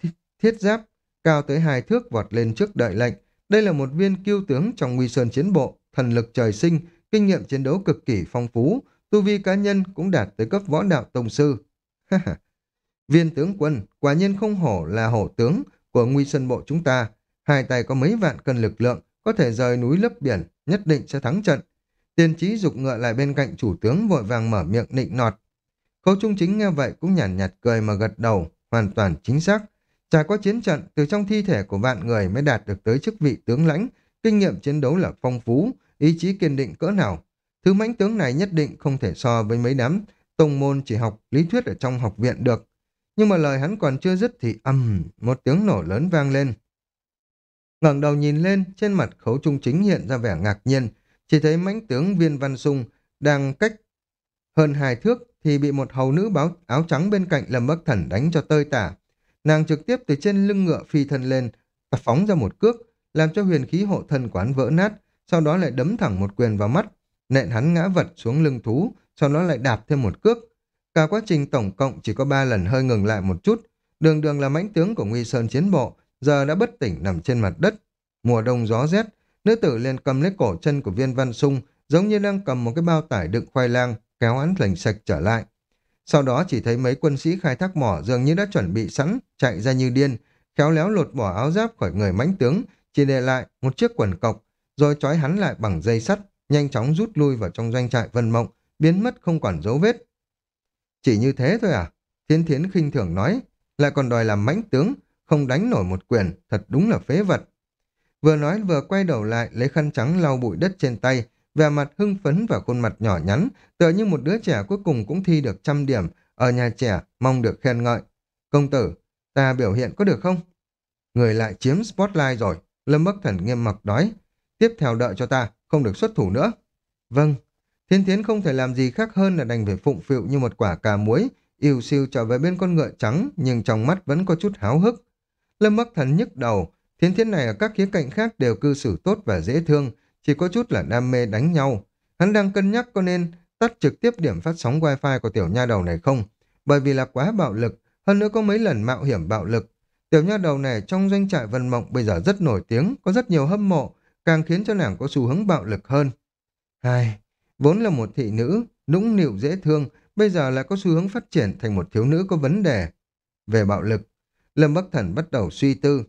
thiết giáp, cao tới hai thước vọt lên trước đợi lệnh. Đây là một viên kiêu tướng trong nguy sơn chiến bộ, thần lực trời sinh, kinh nghiệm chiến đấu cực kỳ phong phú, tu vi cá nhân cũng đạt tới cấp võ đạo tông sư. <laughs> Viên tướng quân, quả nhiên không hổ là hổ tướng của nguy sân bộ chúng ta. Hai tay có mấy vạn cân lực lượng, có thể rời núi lấp biển, nhất định sẽ thắng trận. Tiên trí dục ngựa lại bên cạnh chủ tướng vội vàng mở miệng nịnh nọt. Khâu Trung Chính nghe vậy cũng nhàn nhạt, nhạt cười mà gật đầu, hoàn toàn chính xác. Trải qua chiến trận, từ trong thi thể của vạn người mới đạt được tới chức vị tướng lãnh, kinh nghiệm chiến đấu là phong phú, ý chí kiên định cỡ nào. Thứ mãnh tướng này nhất định không thể so với mấy đám tông môn chỉ học lý thuyết ở trong học viện được. Nhưng mà lời hắn còn chưa dứt thì ầm một tiếng nổ lớn vang lên. ngẩng đầu nhìn lên, trên mặt khấu trung chính hiện ra vẻ ngạc nhiên, chỉ thấy mãnh tướng viên văn sung đang cách hơn hai thước thì bị một hầu nữ báo áo trắng bên cạnh lâm bắc thần đánh cho tơi tả. Nàng trực tiếp từ trên lưng ngựa phi thân lên, và phóng ra một cước, làm cho huyền khí hộ thân quán vỡ nát, sau đó lại đấm thẳng một quyền vào mắt, nện hắn ngã vật xuống lưng thú, sau đó lại đạp thêm một cước. Cả quá trình tổng cộng chỉ có ba lần hơi ngừng lại một chút, đường đường là mãnh tướng của Nguy Sơn chiến bộ, giờ đã bất tỉnh nằm trên mặt đất. Mùa đông gió rét, nữ tử liền cầm lấy cổ chân của viên văn sung, giống như đang cầm một cái bao tải đựng khoai lang, kéo hắn lành sạch trở lại. Sau đó chỉ thấy mấy quân sĩ khai thác mỏ dường như đã chuẩn bị sẵn, chạy ra như điên, khéo léo lột bỏ áo giáp khỏi người mãnh tướng, chỉ để lại một chiếc quần cọc, rồi trói hắn lại bằng dây sắt, nhanh chóng rút lui vào trong doanh trại Vân Mộng, biến mất không còn dấu vết. Chỉ như thế thôi à? Thiên Thiến khinh thường nói, lại còn đòi làm mãnh tướng, không đánh nổi một quyền, thật đúng là phế vật. Vừa nói vừa quay đầu lại lấy khăn trắng lau bụi đất trên tay, vẻ mặt hưng phấn và khuôn mặt nhỏ nhắn, tựa như một đứa trẻ cuối cùng cũng thi được trăm điểm, ở nhà trẻ mong được khen ngợi. Công tử, ta biểu hiện có được không? Người lại chiếm spotlight rồi, Lâm Bắc Thần nghiêm mặc nói. Tiếp theo đợi cho ta, không được xuất thủ nữa. Vâng, Thiên Thiến không thể làm gì khác hơn là đành phải phụng phịu như một quả cà muối, yêu siêu trở về bên con ngựa trắng, nhưng trong mắt vẫn có chút háo hức. Lâm Bắc Thần nhức đầu, Thiên Thiến này ở các khía cạnh khác đều cư xử tốt và dễ thương, chỉ có chút là đam mê đánh nhau. Hắn đang cân nhắc có nên tắt trực tiếp điểm phát sóng wifi của tiểu nha đầu này không, bởi vì là quá bạo lực, hơn nữa có mấy lần mạo hiểm bạo lực. Tiểu nha đầu này trong doanh trại Vân Mộng bây giờ rất nổi tiếng, có rất nhiều hâm mộ, càng khiến cho nàng có xu hướng bạo lực hơn. Hai, vốn là một thị nữ, nũng nịu dễ thương, bây giờ lại có xu hướng phát triển thành một thiếu nữ có vấn đề. Về bạo lực, Lâm Bắc Thần bắt đầu suy tư.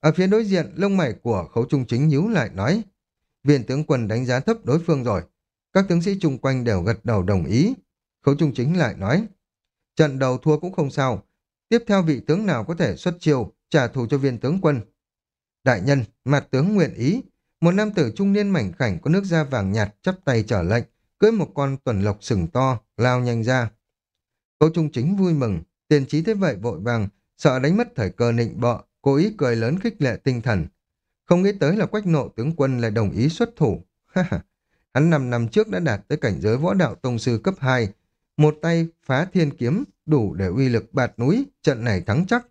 Ở phía đối diện, lông mày của khấu trung chính nhíu lại nói, viên tướng quân đánh giá thấp đối phương rồi. Các tướng sĩ chung quanh đều gật đầu đồng ý. Khấu trung chính lại nói, trận đầu thua cũng không sao. Tiếp theo vị tướng nào có thể xuất chiêu, trả thù cho viên tướng quân. Đại nhân, mặt tướng nguyện ý. Một nam tử trung niên mảnh khảnh có nước da vàng nhạt chắp tay trở lệnh, cưỡi một con tuần lộc sừng to, lao nhanh ra. Khấu trung chính vui mừng, tiền trí thế vậy vội vàng, sợ đánh mất thời cơ nịnh bọ, cố ý cười lớn khích lệ tinh thần. Không nghĩ tới là quách nộ tướng quân lại đồng ý xuất thủ. <laughs> Hắn năm năm trước đã đạt tới cảnh giới võ đạo tông sư cấp 2, một tay phá thiên kiếm đủ để uy lực bạt núi, trận này thắng chắc.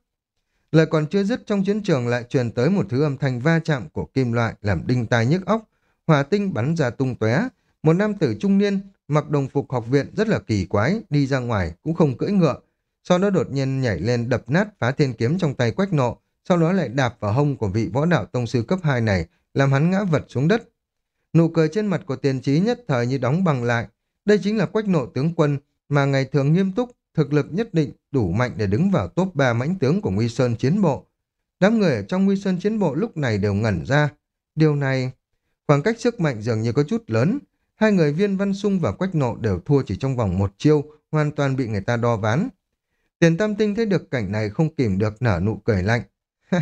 Lời còn chưa dứt trong chiến trường lại truyền tới một thứ âm thanh va chạm của kim loại làm đinh tai nhức óc, hỏa tinh bắn ra tung tóe. Một nam tử trung niên mặc đồng phục học viện rất là kỳ quái, đi ra ngoài cũng không cưỡi ngựa. Sau đó đột nhiên nhảy lên đập nát phá thiên kiếm trong tay quách nộ, sau đó lại đạp vào hông của vị võ đạo tông sư cấp 2 này, làm hắn ngã vật xuống đất. Nụ cười trên mặt của tiền trí nhất thời như đóng bằng lại. Đây chính là quách nộ tướng quân mà ngày thường nghiêm túc, thực lực nhất định đủ mạnh để đứng vào top 3 mãnh tướng của Nguy Sơn chiến bộ. Đám người ở trong Nguy Sơn chiến bộ lúc này đều ngẩn ra. Điều này, khoảng cách sức mạnh dường như có chút lớn. Hai người viên văn sung và quách nộ đều thua chỉ trong vòng một chiêu, hoàn toàn bị người ta đo ván. Tiền tam tinh thấy được cảnh này không kìm được nở nụ cười lạnh. <laughs>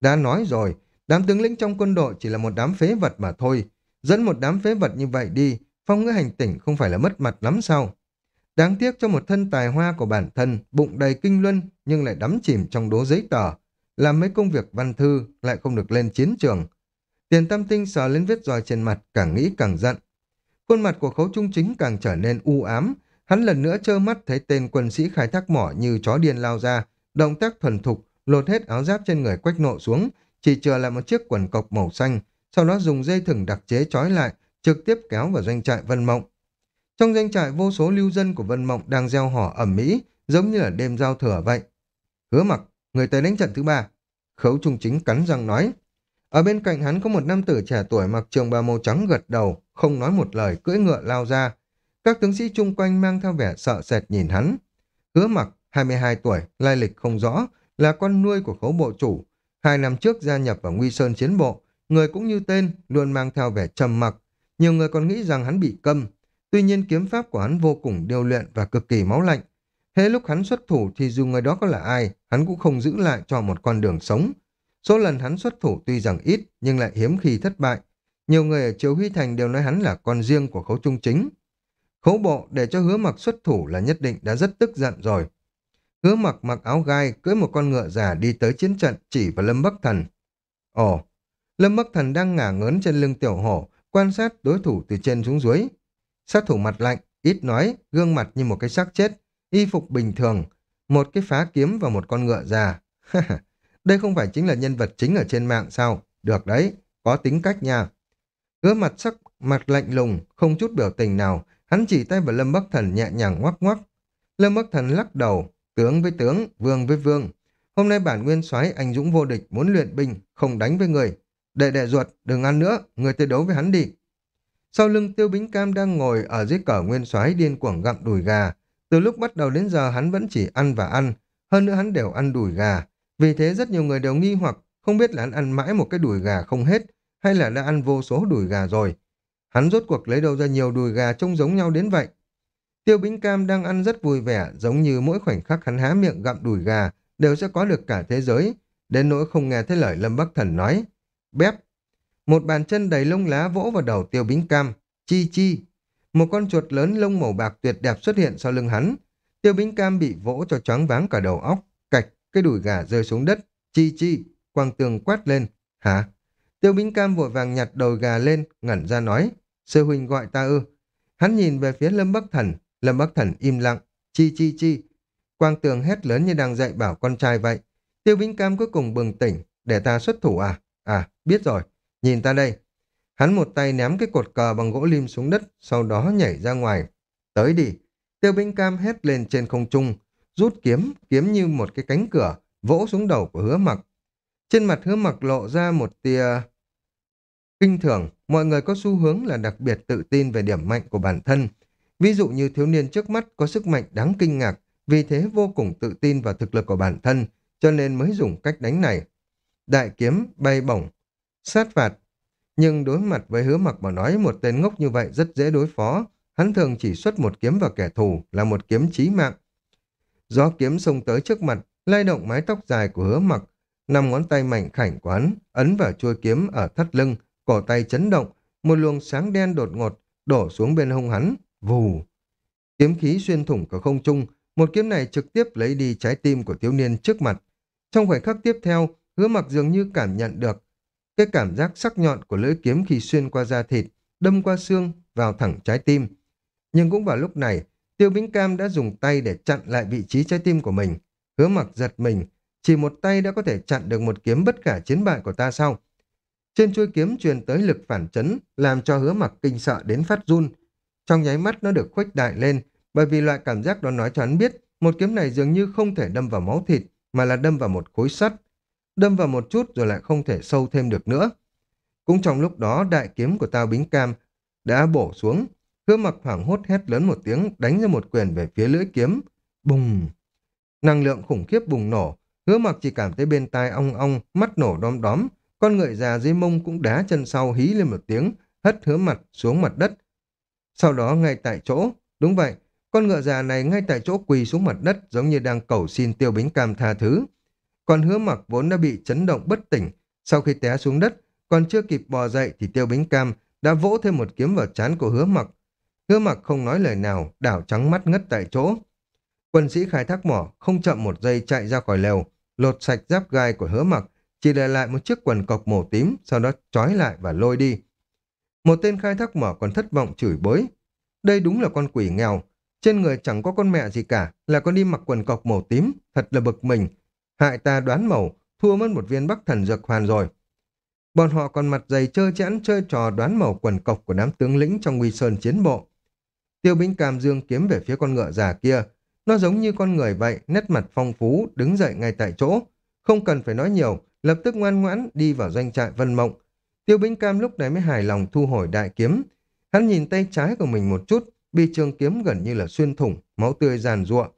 Đã nói rồi, đám tướng lĩnh trong quân đội chỉ là một đám phế vật mà thôi. Dẫn một đám phế vật như vậy đi, phong ngữ hành tỉnh không phải là mất mặt lắm sao? Đáng tiếc cho một thân tài hoa của bản thân, bụng đầy kinh luân nhưng lại đắm chìm trong đố giấy tờ. Làm mấy công việc văn thư lại không được lên chiến trường. Tiền tâm tinh sờ lên vết roi trên mặt, càng nghĩ càng giận. Khuôn mặt của khấu trung chính càng trở nên u ám. Hắn lần nữa trơ mắt thấy tên quân sĩ khai thác mỏ như chó điên lao ra, động tác thuần thục, lột hết áo giáp trên người quách nộ xuống, chỉ chờ lại một chiếc quần cộc màu xanh, sau đó dùng dây thừng đặc chế trói lại, trực tiếp kéo vào doanh trại Vân Mộng. Trong doanh trại vô số lưu dân của Vân Mộng đang gieo hò ẩm mỹ, giống như là đêm giao thừa vậy. Hứa mặc, người tới đánh trận thứ ba. Khấu trung chính cắn răng nói. Ở bên cạnh hắn có một nam tử trẻ tuổi mặc trường bào màu trắng gật đầu, không nói một lời, cưỡi ngựa lao ra. Các tướng sĩ chung quanh mang theo vẻ sợ sệt nhìn hắn. Hứa mặc, 22 tuổi, lai lịch không rõ, là con nuôi của khấu bộ chủ. Hai năm trước gia nhập vào Nguy Sơn chiến bộ, người cũng như tên, luôn mang theo vẻ trầm mặc. Nhiều người còn nghĩ rằng hắn bị câm, Tuy nhiên kiếm pháp của hắn vô cùng điêu luyện và cực kỳ máu lạnh. Thế lúc hắn xuất thủ thì dù người đó có là ai, hắn cũng không giữ lại cho một con đường sống. Số lần hắn xuất thủ tuy rằng ít, nhưng lại hiếm khi thất bại. Nhiều người ở Triều Huy Thành đều nói hắn là con riêng của khấu trung chính. Khấu bộ để cho hứa mặc xuất thủ là nhất định đã rất tức giận rồi. Hứa mặc mặc áo gai, cưỡi một con ngựa già đi tới chiến trận chỉ vào Lâm Bắc Thần. Ồ, Lâm Bắc Thần đang ngả ngớn trên lưng tiểu hổ, quan sát đối thủ từ trên xuống dưới. Sát thủ mặt lạnh, ít nói, gương mặt như một cái xác chết, y phục bình thường, một cái phá kiếm và một con ngựa già. <laughs> Đây không phải chính là nhân vật chính ở trên mạng sao? Được đấy, có tính cách nha. Gương mặt sắc, mặt lạnh lùng, không chút biểu tình nào, hắn chỉ tay vào Lâm Bắc Thần nhẹ nhàng ngoắc ngoắc. Lâm Bắc Thần lắc đầu, tướng với tướng, vương với vương. Hôm nay bản nguyên soái anh dũng vô địch muốn luyện binh, không đánh với người. Đệ đệ ruột, đừng ăn nữa, người tới đấu với hắn đi. Sau lưng Tiêu Bính Cam đang ngồi ở dưới cờ nguyên soái điên cuồng gặm đùi gà. Từ lúc bắt đầu đến giờ hắn vẫn chỉ ăn và ăn, hơn nữa hắn đều ăn đùi gà. Vì thế rất nhiều người đều nghi hoặc không biết là hắn ăn mãi một cái đùi gà không hết hay là đã ăn vô số đùi gà rồi. Hắn rốt cuộc lấy đâu ra nhiều đùi gà trông giống nhau đến vậy. Tiêu Bính Cam đang ăn rất vui vẻ, giống như mỗi khoảnh khắc hắn há miệng gặm đùi gà đều sẽ có được cả thế giới, đến nỗi không nghe thấy lời Lâm Bắc Thần nói. Bép! Một bàn chân đầy lông lá vỗ vào đầu Tiêu Bính Cam. Chi chi! Một con chuột lớn lông màu bạc tuyệt đẹp xuất hiện sau lưng hắn. Tiêu Bính Cam bị vỗ cho choáng váng cả đầu óc, cạch, cái đùi gà rơi xuống đất. Chi chi! Quang tường quát lên. Hả? Tiêu Bính Cam vội vàng nhặt đầu gà lên, ngẩn ra nói. Sư huynh gọi ta ư. Hắn nhìn về phía Lâm Bắc Thần, Lâm Bắc Thần im lặng. Chi chi chi. Quang tường hét lớn như đang dạy bảo con trai vậy. Tiêu Bính Cam cuối cùng bừng tỉnh, để ta xuất thủ à? À, biết rồi, nhìn ta đây. Hắn một tay ném cái cột cờ bằng gỗ lim xuống đất, sau đó nhảy ra ngoài. Tới đi. Tiêu Bính Cam hét lên trên không trung, rút kiếm, kiếm như một cái cánh cửa, vỗ xuống đầu của hứa mặc. Trên mặt hứa mặc lộ ra một tia kinh thường, mọi người có xu hướng là đặc biệt tự tin về điểm mạnh của bản thân. Ví dụ như thiếu niên trước mắt có sức mạnh đáng kinh ngạc, vì thế vô cùng tự tin vào thực lực của bản thân, cho nên mới dùng cách đánh này. Đại kiếm bay bổng, sát phạt. Nhưng đối mặt với hứa mặc mà nói một tên ngốc như vậy rất dễ đối phó, hắn thường chỉ xuất một kiếm vào kẻ thù là một kiếm chí mạng. Gió kiếm xông tới trước mặt, lay động mái tóc dài của hứa mặc, năm ngón tay mảnh khảnh quán ấn vào chuôi kiếm ở thắt lưng, cổ tay chấn động, một luồng sáng đen đột ngột đổ xuống bên hông hắn, vù. Kiếm khí xuyên thủng cả không trung, một kiếm này trực tiếp lấy đi trái tim của thiếu niên trước mặt. Trong khoảnh khắc tiếp theo, hứa mặc dường như cảm nhận được cái cảm giác sắc nhọn của lưỡi kiếm khi xuyên qua da thịt, đâm qua xương, vào thẳng trái tim. Nhưng cũng vào lúc này, Tiêu Bính Cam đã dùng tay để chặn lại vị trí trái tim của mình. Hứa mặc giật mình, chỉ một tay đã có thể chặn được một kiếm bất cả chiến bại của ta sao? Trên chuôi kiếm truyền tới lực phản chấn, làm cho hứa mặc kinh sợ đến phát run. Trong nháy mắt nó được khuếch đại lên, bởi vì loại cảm giác đó nói cho hắn biết một kiếm này dường như không thể đâm vào máu thịt, mà là đâm vào một khối sắt. Đâm vào một chút rồi lại không thể sâu thêm được nữa. Cũng trong lúc đó đại kiếm của Tao Bính Cam đã bổ xuống, hứa mặc hoảng hốt hét lớn một tiếng đánh ra một quyền về phía lưỡi kiếm. Bùng! Năng lượng khủng khiếp bùng nổ, hứa mặc chỉ cảm thấy bên tai ong ong, mắt nổ đom đóm, con ngựa già dưới mông cũng đá chân sau hí lên một tiếng, hất hứa mặt xuống mặt đất. Sau đó ngay tại chỗ, đúng vậy, con ngựa già này ngay tại chỗ quỳ xuống mặt đất giống như đang cầu xin tiêu bính cam tha thứ. Còn hứa mặc vốn đã bị chấn động bất tỉnh, sau khi té xuống đất, còn chưa kịp bò dậy thì tiêu bính cam đã vỗ thêm một kiếm vào trán của hứa mặc. Hứa mặc không nói lời nào, đảo trắng mắt ngất tại chỗ. Quân sĩ khai thác mỏ không chậm một giây chạy ra khỏi lều, lột sạch giáp gai của hứa mặc, chỉ để lại một chiếc quần cộc màu tím, sau đó trói lại và lôi đi. Một tên khai thác mỏ còn thất vọng chửi bới. Đây đúng là con quỷ nghèo, trên người chẳng có con mẹ gì cả, là con đi mặc quần cộc màu tím, thật là bực mình. Hại ta đoán màu, thua mất một viên bắc thần dược hoàn rồi. Bọn họ còn mặt dày chơi chẽn chơi trò đoán màu quần cộc của đám tướng lĩnh trong nguy sơn chiến bộ. Tiêu binh cam dương kiếm về phía con ngựa già kia. Nó giống như con người vậy, nét mặt phong phú, đứng dậy ngay tại chỗ. Không cần phải nói nhiều, lập tức ngoan ngoãn đi vào doanh trại Vân Mộng. Tiêu binh cam lúc này mới hài lòng thu hồi đại kiếm. Hắn nhìn tay trái của mình một chút, bị trường kiếm gần như là xuyên thủng, máu tươi giàn ruộng.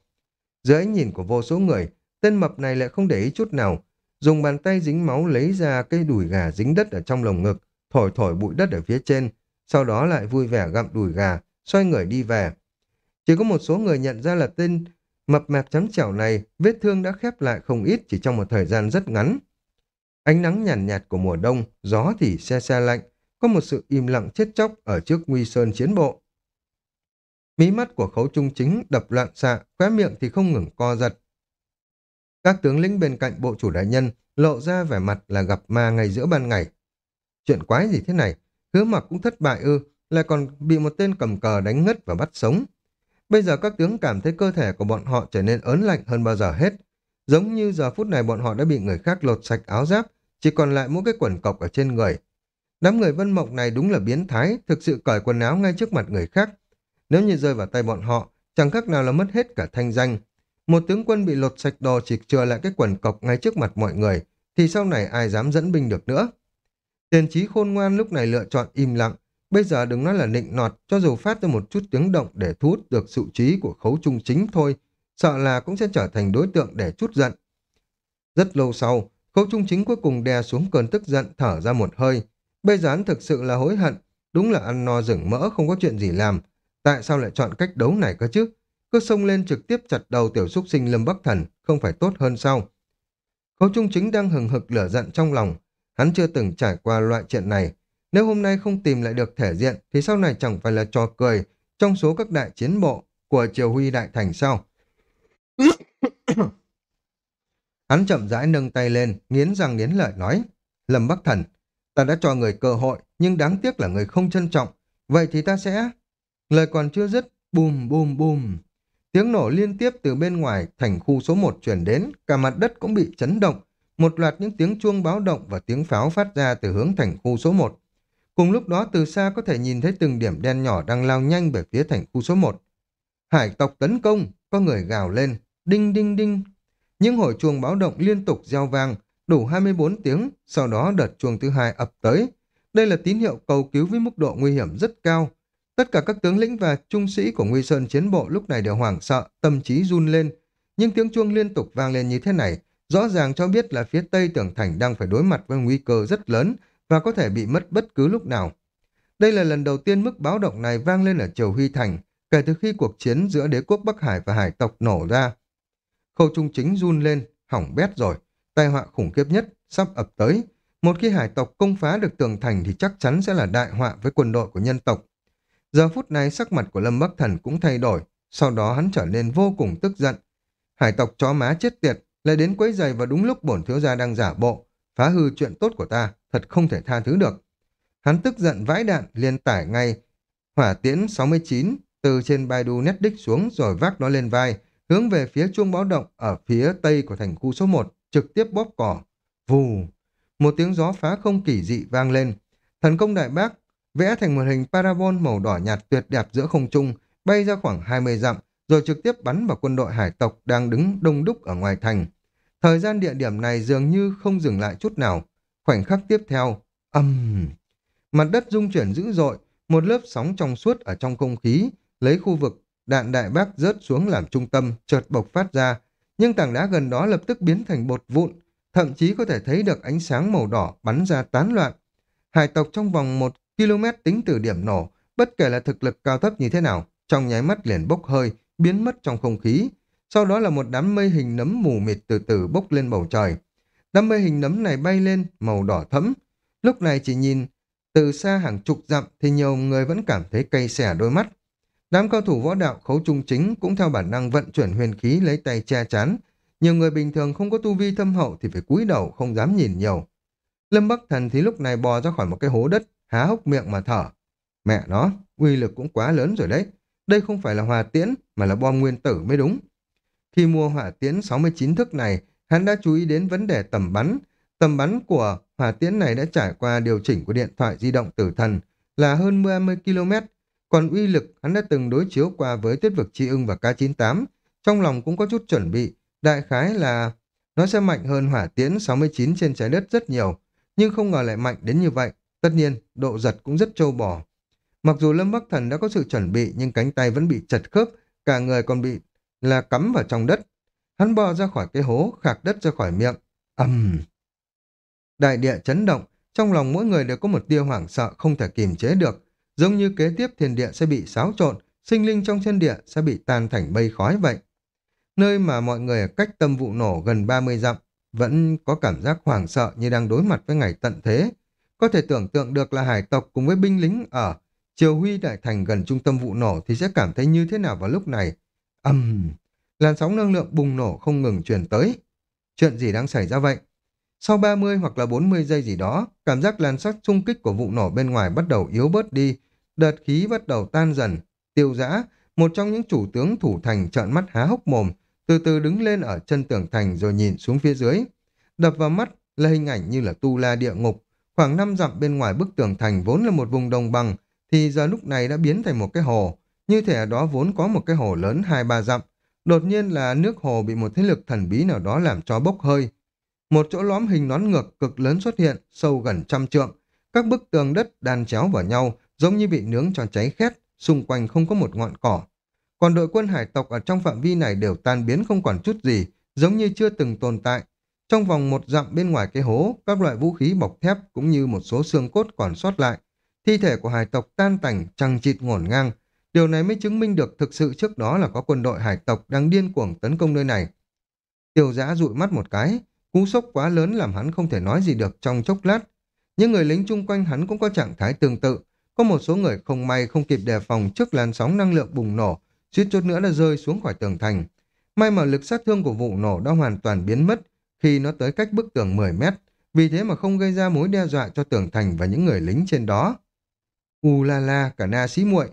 Dưới nhìn của vô số người, tên mập này lại không để ý chút nào, dùng bàn tay dính máu lấy ra cây đùi gà dính đất ở trong lồng ngực, thổi thổi bụi đất ở phía trên, sau đó lại vui vẻ gặm đùi gà, xoay người đi về. Chỉ có một số người nhận ra là tên mập mạp chấm chảo này, vết thương đã khép lại không ít chỉ trong một thời gian rất ngắn. Ánh nắng nhàn nhạt, nhạt của mùa đông, gió thì xe xe lạnh, có một sự im lặng chết chóc ở trước nguy sơn chiến bộ. Mí mắt của khấu trung chính đập loạn xạ, khóe miệng thì không ngừng co giật. Các tướng lĩnh bên cạnh bộ chủ đại nhân lộ ra vẻ mặt là gặp ma ngay giữa ban ngày. Chuyện quái gì thế này? Hứa mặc cũng thất bại ư, lại còn bị một tên cầm cờ đánh ngất và bắt sống. Bây giờ các tướng cảm thấy cơ thể của bọn họ trở nên ớn lạnh hơn bao giờ hết. Giống như giờ phút này bọn họ đã bị người khác lột sạch áo giáp, chỉ còn lại mỗi cái quần cọc ở trên người. Đám người vân mộng này đúng là biến thái, thực sự cởi quần áo ngay trước mặt người khác, nếu như rơi vào tay bọn họ, chẳng khác nào là mất hết cả thanh danh. Một tướng quân bị lột sạch đồ chỉ chừa lại cái quần cọc ngay trước mặt mọi người, thì sau này ai dám dẫn binh được nữa. Tiền trí khôn ngoan lúc này lựa chọn im lặng, bây giờ đừng nói là nịnh nọt, cho dù phát ra một chút tiếng động để thu hút được sự trí của khấu trung chính thôi, sợ là cũng sẽ trở thành đối tượng để chút giận. Rất lâu sau, khấu trung chính cuối cùng đè xuống cơn tức giận thở ra một hơi. Bây giờ hắn thực sự là hối hận, đúng là ăn no rừng mỡ không có chuyện gì làm. Tại sao lại chọn cách đấu này cơ chứ? Cứ xông lên trực tiếp chặt đầu tiểu xúc sinh Lâm Bắc Thần, không phải tốt hơn sao? Khấu Trung Chính đang hừng hực lửa giận trong lòng. Hắn chưa từng trải qua loại chuyện này. Nếu hôm nay không tìm lại được thể diện, thì sau này chẳng phải là trò cười trong số các đại chiến bộ của Triều Huy Đại Thành sao? <coughs> Hắn chậm rãi nâng tay lên, nghiến răng nghiến lợi nói. Lâm Bắc Thần, ta đã cho người cơ hội, nhưng đáng tiếc là người không trân trọng. Vậy thì ta sẽ... Lời còn chưa dứt, bùm bùm bùm. Tiếng nổ liên tiếp từ bên ngoài thành khu số 1 chuyển đến, cả mặt đất cũng bị chấn động. Một loạt những tiếng chuông báo động và tiếng pháo phát ra từ hướng thành khu số 1. Cùng lúc đó từ xa có thể nhìn thấy từng điểm đen nhỏ đang lao nhanh về phía thành khu số 1. Hải tộc tấn công, có người gào lên, đinh đinh đinh. Những hồi chuông báo động liên tục gieo vang, đủ 24 tiếng, sau đó đợt chuông thứ hai ập tới. Đây là tín hiệu cầu cứu với mức độ nguy hiểm rất cao. Tất cả các tướng lĩnh và trung sĩ của Nguy Sơn chiến bộ lúc này đều hoảng sợ, tâm trí run lên. Nhưng tiếng chuông liên tục vang lên như thế này, rõ ràng cho biết là phía tây tường thành đang phải đối mặt với nguy cơ rất lớn và có thể bị mất bất cứ lúc nào. Đây là lần đầu tiên mức báo động này vang lên ở Triều Huy Thành, kể từ khi cuộc chiến giữa đế quốc Bắc Hải và hải tộc nổ ra. Khâu Trung Chính run lên, hỏng bét rồi, tai họa khủng khiếp nhất sắp ập tới. Một khi hải tộc công phá được tường thành thì chắc chắn sẽ là đại họa với quân đội của nhân tộc. Giờ phút này sắc mặt của Lâm Bắc Thần cũng thay đổi, sau đó hắn trở nên vô cùng tức giận. Hải tộc chó má chết tiệt, lại đến quấy giày và đúng lúc bổn thiếu gia đang giả bộ, phá hư chuyện tốt của ta, thật không thể tha thứ được. Hắn tức giận vãi đạn, liền tải ngay hỏa tiễn 69 từ trên Baidu đích xuống rồi vác nó lên vai, hướng về phía chuông báo động ở phía tây của thành khu số 1, trực tiếp bóp cỏ. Vù! Một tiếng gió phá không kỳ dị vang lên. Thần công đại bác vẽ thành một hình parabol màu đỏ nhạt tuyệt đẹp giữa không trung, bay ra khoảng 20 dặm, rồi trực tiếp bắn vào quân đội hải tộc đang đứng đông đúc ở ngoài thành. Thời gian địa điểm này dường như không dừng lại chút nào. Khoảnh khắc tiếp theo, âm... Mặt đất rung chuyển dữ dội, một lớp sóng trong suốt ở trong không khí, lấy khu vực đạn đại bác rớt xuống làm trung tâm, chợt bộc phát ra. Nhưng tảng đá gần đó lập tức biến thành bột vụn, thậm chí có thể thấy được ánh sáng màu đỏ bắn ra tán loạn. Hải tộc trong vòng một km tính từ điểm nổ, bất kể là thực lực cao thấp như thế nào, trong nháy mắt liền bốc hơi, biến mất trong không khí. Sau đó là một đám mây hình nấm mù mịt từ từ bốc lên bầu trời. Đám mây hình nấm này bay lên, màu đỏ thẫm. Lúc này chỉ nhìn từ xa hàng chục dặm thì nhiều người vẫn cảm thấy cay xẻ đôi mắt. Đám cao thủ võ đạo khấu trung chính cũng theo bản năng vận chuyển huyền khí lấy tay che chắn. Nhiều người bình thường không có tu vi thâm hậu thì phải cúi đầu không dám nhìn nhiều. Lâm Bắc Thần thì lúc này bò ra khỏi một cái hố đất, há hốc miệng mà thở. Mẹ nó, uy lực cũng quá lớn rồi đấy. Đây không phải là hòa tiễn, mà là bom nguyên tử mới đúng. Khi mua hỏa tiễn 69 thức này, hắn đã chú ý đến vấn đề tầm bắn. Tầm bắn của hỏa tiễn này đã trải qua điều chỉnh của điện thoại di động tử thần là hơn 10 km, còn uy lực hắn đã từng đối chiếu qua với tuyết vực chi ưng và K98, trong lòng cũng có chút chuẩn bị, đại khái là nó sẽ mạnh hơn hỏa tiễn 69 trên trái đất rất nhiều, nhưng không ngờ lại mạnh đến như vậy. Tất nhiên, độ giật cũng rất trâu bò. Mặc dù Lâm Bắc Thần đã có sự chuẩn bị nhưng cánh tay vẫn bị chật khớp, cả người còn bị là cắm vào trong đất. Hắn bò ra khỏi cái hố, khạc đất ra khỏi miệng. ầm Đại địa chấn động, trong lòng mỗi người đều có một tia hoảng sợ không thể kìm chế được. Giống như kế tiếp thiên địa sẽ bị xáo trộn, sinh linh trong thiên địa sẽ bị tan thành mây khói vậy. Nơi mà mọi người cách tâm vụ nổ gần 30 dặm vẫn có cảm giác hoảng sợ như đang đối mặt với ngày tận thế. Có thể tưởng tượng được là hải tộc cùng với binh lính ở Triều Huy Đại Thành gần trung tâm vụ nổ thì sẽ cảm thấy như thế nào vào lúc này. Âm! Uhm, làn sóng năng lượng bùng nổ không ngừng truyền tới. Chuyện gì đang xảy ra vậy? Sau 30 hoặc là 40 giây gì đó, cảm giác làn sắc xung kích của vụ nổ bên ngoài bắt đầu yếu bớt đi, đợt khí bắt đầu tan dần, tiêu dã một trong những chủ tướng thủ thành trợn mắt há hốc mồm, từ từ đứng lên ở chân tường thành rồi nhìn xuống phía dưới. Đập vào mắt là hình ảnh như là tu la địa ngục, khoảng 5 dặm bên ngoài bức tường thành vốn là một vùng đồng bằng, thì giờ lúc này đã biến thành một cái hồ. Như thể ở đó vốn có một cái hồ lớn hai ba dặm. Đột nhiên là nước hồ bị một thế lực thần bí nào đó làm cho bốc hơi. Một chỗ lõm hình nón ngược cực lớn xuất hiện, sâu gần trăm trượng. Các bức tường đất đan chéo vào nhau, giống như bị nướng cho cháy khét, xung quanh không có một ngọn cỏ. Còn đội quân hải tộc ở trong phạm vi này đều tan biến không còn chút gì, giống như chưa từng tồn tại. Trong vòng một dặm bên ngoài cái hố, các loại vũ khí bọc thép cũng như một số xương cốt còn sót lại, Thi thể của hải tộc tan tành, chằng chịt ngổn ngang. Điều này mới chứng minh được thực sự trước đó là có quân đội hải tộc đang điên cuồng tấn công nơi này. Tiêu giã dụi mắt một cái, cú sốc quá lớn làm hắn không thể nói gì được trong chốc lát. Những người lính chung quanh hắn cũng có trạng thái tương tự. Có một số người không may không kịp đề phòng trước làn sóng năng lượng bùng nổ, suýt chút nữa đã rơi xuống khỏi tường thành. May mà lực sát thương của vụ nổ đã hoàn toàn biến mất khi nó tới cách bức tường 10 mét, vì thế mà không gây ra mối đe dọa cho tường thành và những người lính trên đó. U la la, cả na xí muội.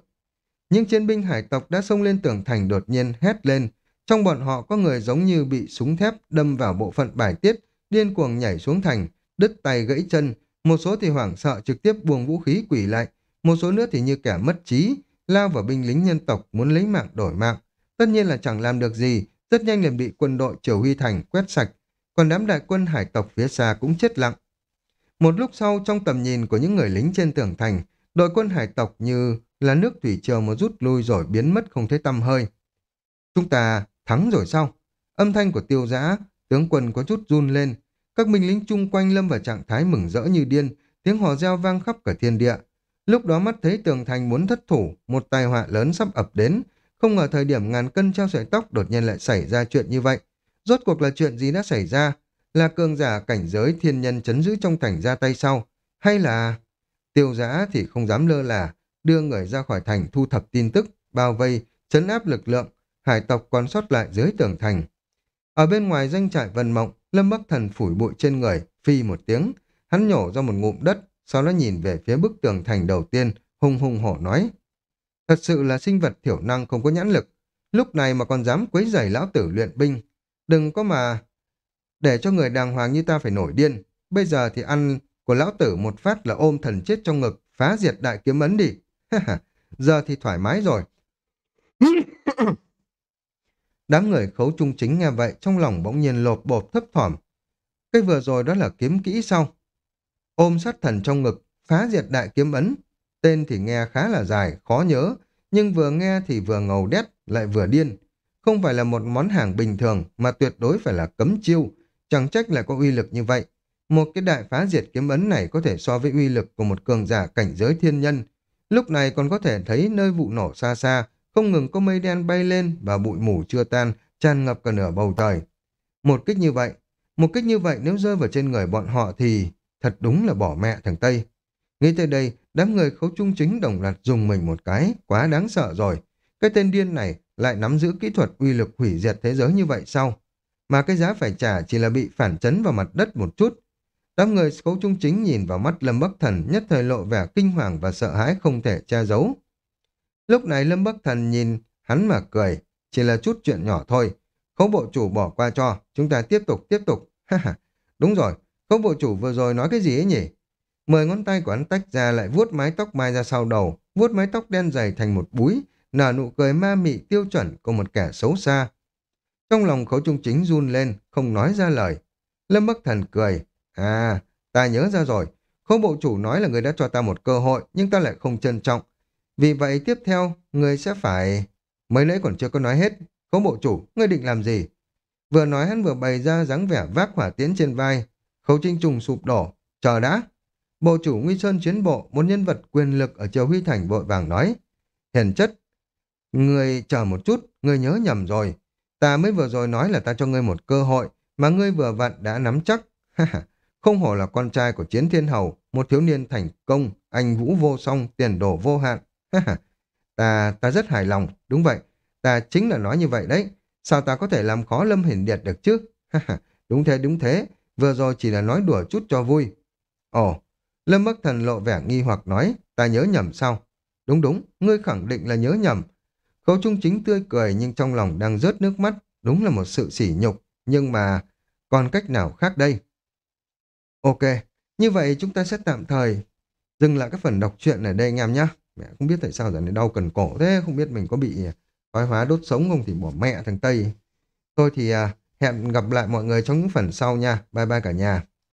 Những chiến binh hải tộc đã xông lên tường thành đột nhiên hét lên. Trong bọn họ có người giống như bị súng thép đâm vào bộ phận bài tiết, điên cuồng nhảy xuống thành, đứt tay gãy chân, một số thì hoảng sợ trực tiếp buông vũ khí quỷ lại, một số nữa thì như kẻ mất trí, lao vào binh lính nhân tộc muốn lấy mạng đổi mạng. Tất nhiên là chẳng làm được gì, rất nhanh liền bị quân đội Triều Huy Thành quét sạch, còn đám đại quân hải tộc phía xa cũng chết lặng. Một lúc sau trong tầm nhìn của những người lính trên tường thành, đội quân hải tộc như là nước thủy triều mà rút lui rồi biến mất không thấy tăm hơi. Chúng ta thắng rồi sao? Âm thanh của tiêu giã, tướng quân có chút run lên. Các binh lính chung quanh lâm vào trạng thái mừng rỡ như điên, tiếng hò reo vang khắp cả thiên địa. Lúc đó mắt thấy tường thành muốn thất thủ, một tai họa lớn sắp ập đến. Không ngờ thời điểm ngàn cân treo sợi tóc đột nhiên lại xảy ra chuyện như vậy. Rốt cuộc là chuyện gì đã xảy ra? Là cường giả cảnh giới thiên nhân chấn giữ trong thành ra tay sau? Hay là... Tiêu giã thì không dám lơ là, đưa người ra khỏi thành thu thập tin tức, bao vây, chấn áp lực lượng, hải tộc còn sót lại dưới tường thành. Ở bên ngoài danh trại Vân Mộng, Lâm Bắc Thần phủi bụi trên người, phi một tiếng, hắn nhổ ra một ngụm đất, sau đó nhìn về phía bức tường thành đầu tiên, hung hung hổ nói. Thật sự là sinh vật thiểu năng không có nhãn lực, lúc này mà còn dám quấy rầy lão tử luyện binh. Đừng có mà để cho người đàng hoàng như ta phải nổi điên. Bây giờ thì ăn của lão tử một phát là ôm thần chết trong ngực, phá diệt đại kiếm ấn đi. giờ thì thoải mái rồi. <coughs> Đám người khấu trung chính nghe vậy trong lòng bỗng nhiên lột bột thấp thỏm. Cái vừa rồi đó là kiếm kỹ sau. Ôm sát thần trong ngực, phá diệt đại kiếm ấn. Tên thì nghe khá là dài, khó nhớ, nhưng vừa nghe thì vừa ngầu đét, lại vừa điên. Không phải là một món hàng bình thường, mà tuyệt đối phải là cấm chiêu. Chẳng trách là có uy lực như vậy. Một cái đại phá diệt kiếm ấn này có thể so với uy lực của một cường giả cảnh giới thiên nhân. Lúc này còn có thể thấy nơi vụ nổ xa xa, không ngừng có mây đen bay lên và bụi mù chưa tan, tràn ngập cả nửa bầu trời. Một kích như vậy, một kích như vậy nếu rơi vào trên người bọn họ thì thật đúng là bỏ mẹ thằng Tây. Nghĩ tới đây, đám người khấu trung chính đồng loạt dùng mình một cái, quá đáng sợ rồi. Cái tên điên này lại nắm giữ kỹ thuật uy lực hủy diệt thế giới như vậy sao? Mà cái giá phải trả chỉ là bị phản chấn vào mặt đất một chút. Đám người khấu trung chính nhìn vào mắt Lâm Bắc Thần nhất thời lộ vẻ kinh hoàng và sợ hãi không thể che giấu. Lúc này Lâm Bắc Thần nhìn hắn mà cười, chỉ là chút chuyện nhỏ thôi. Khấu bộ chủ bỏ qua cho, chúng ta tiếp tục tiếp tục. <laughs> Đúng rồi, khấu bộ chủ vừa rồi nói cái gì ấy nhỉ? Mười ngón tay của hắn tách ra lại vuốt mái tóc mai ra sau đầu, vuốt mái tóc đen dày thành một búi, nở nụ cười ma mị tiêu chuẩn của một kẻ xấu xa. Trong lòng khấu trung chính run lên, không nói ra lời. Lâm Bắc Thần cười. À, ta nhớ ra rồi. Khấu bộ chủ nói là người đã cho ta một cơ hội, nhưng ta lại không trân trọng. Vì vậy tiếp theo, người sẽ phải... Mới nãy còn chưa có nói hết. Khấu bộ chủ, ngươi định làm gì? Vừa nói hắn vừa bày ra dáng vẻ vác hỏa tiến trên vai. Khấu trinh trùng sụp đổ. Chờ đã. Bộ chủ Nguy Sơn chiến bộ, một nhân vật quyền lực ở Triều Huy Thành vội vàng nói. Hiền chất, người chờ một chút, người nhớ nhầm rồi. Ta mới vừa rồi nói là ta cho ngươi một cơ hội, mà ngươi vừa vặn đã nắm chắc. <laughs> Không hổ là con trai của chiến thiên hầu, một thiếu niên thành công, anh vũ vô song, tiền đồ vô hạn. ta, ta rất hài lòng, đúng vậy, ta chính là nói như vậy đấy. Sao ta có thể làm khó Lâm Hiển Điệt được chứ? đúng thế, đúng thế, vừa rồi chỉ là nói đùa chút cho vui. Ồ, Lâm Bắc Thần lộ vẻ nghi hoặc nói, ta nhớ nhầm sao? Đúng đúng, ngươi khẳng định là nhớ nhầm. Khấu Trung Chính tươi cười nhưng trong lòng đang rớt nước mắt, đúng là một sự sỉ nhục, nhưng mà còn cách nào khác đây? Ok, như vậy chúng ta sẽ tạm thời dừng lại cái phần đọc truyện ở đây anh em nhé. Mẹ không biết tại sao giờ này đau cần cổ thế, không biết mình có bị thoái hóa đốt sống không thì bỏ mẹ thằng Tây. Thôi thì à, hẹn gặp lại mọi người trong những phần sau nha. Bye bye cả nhà.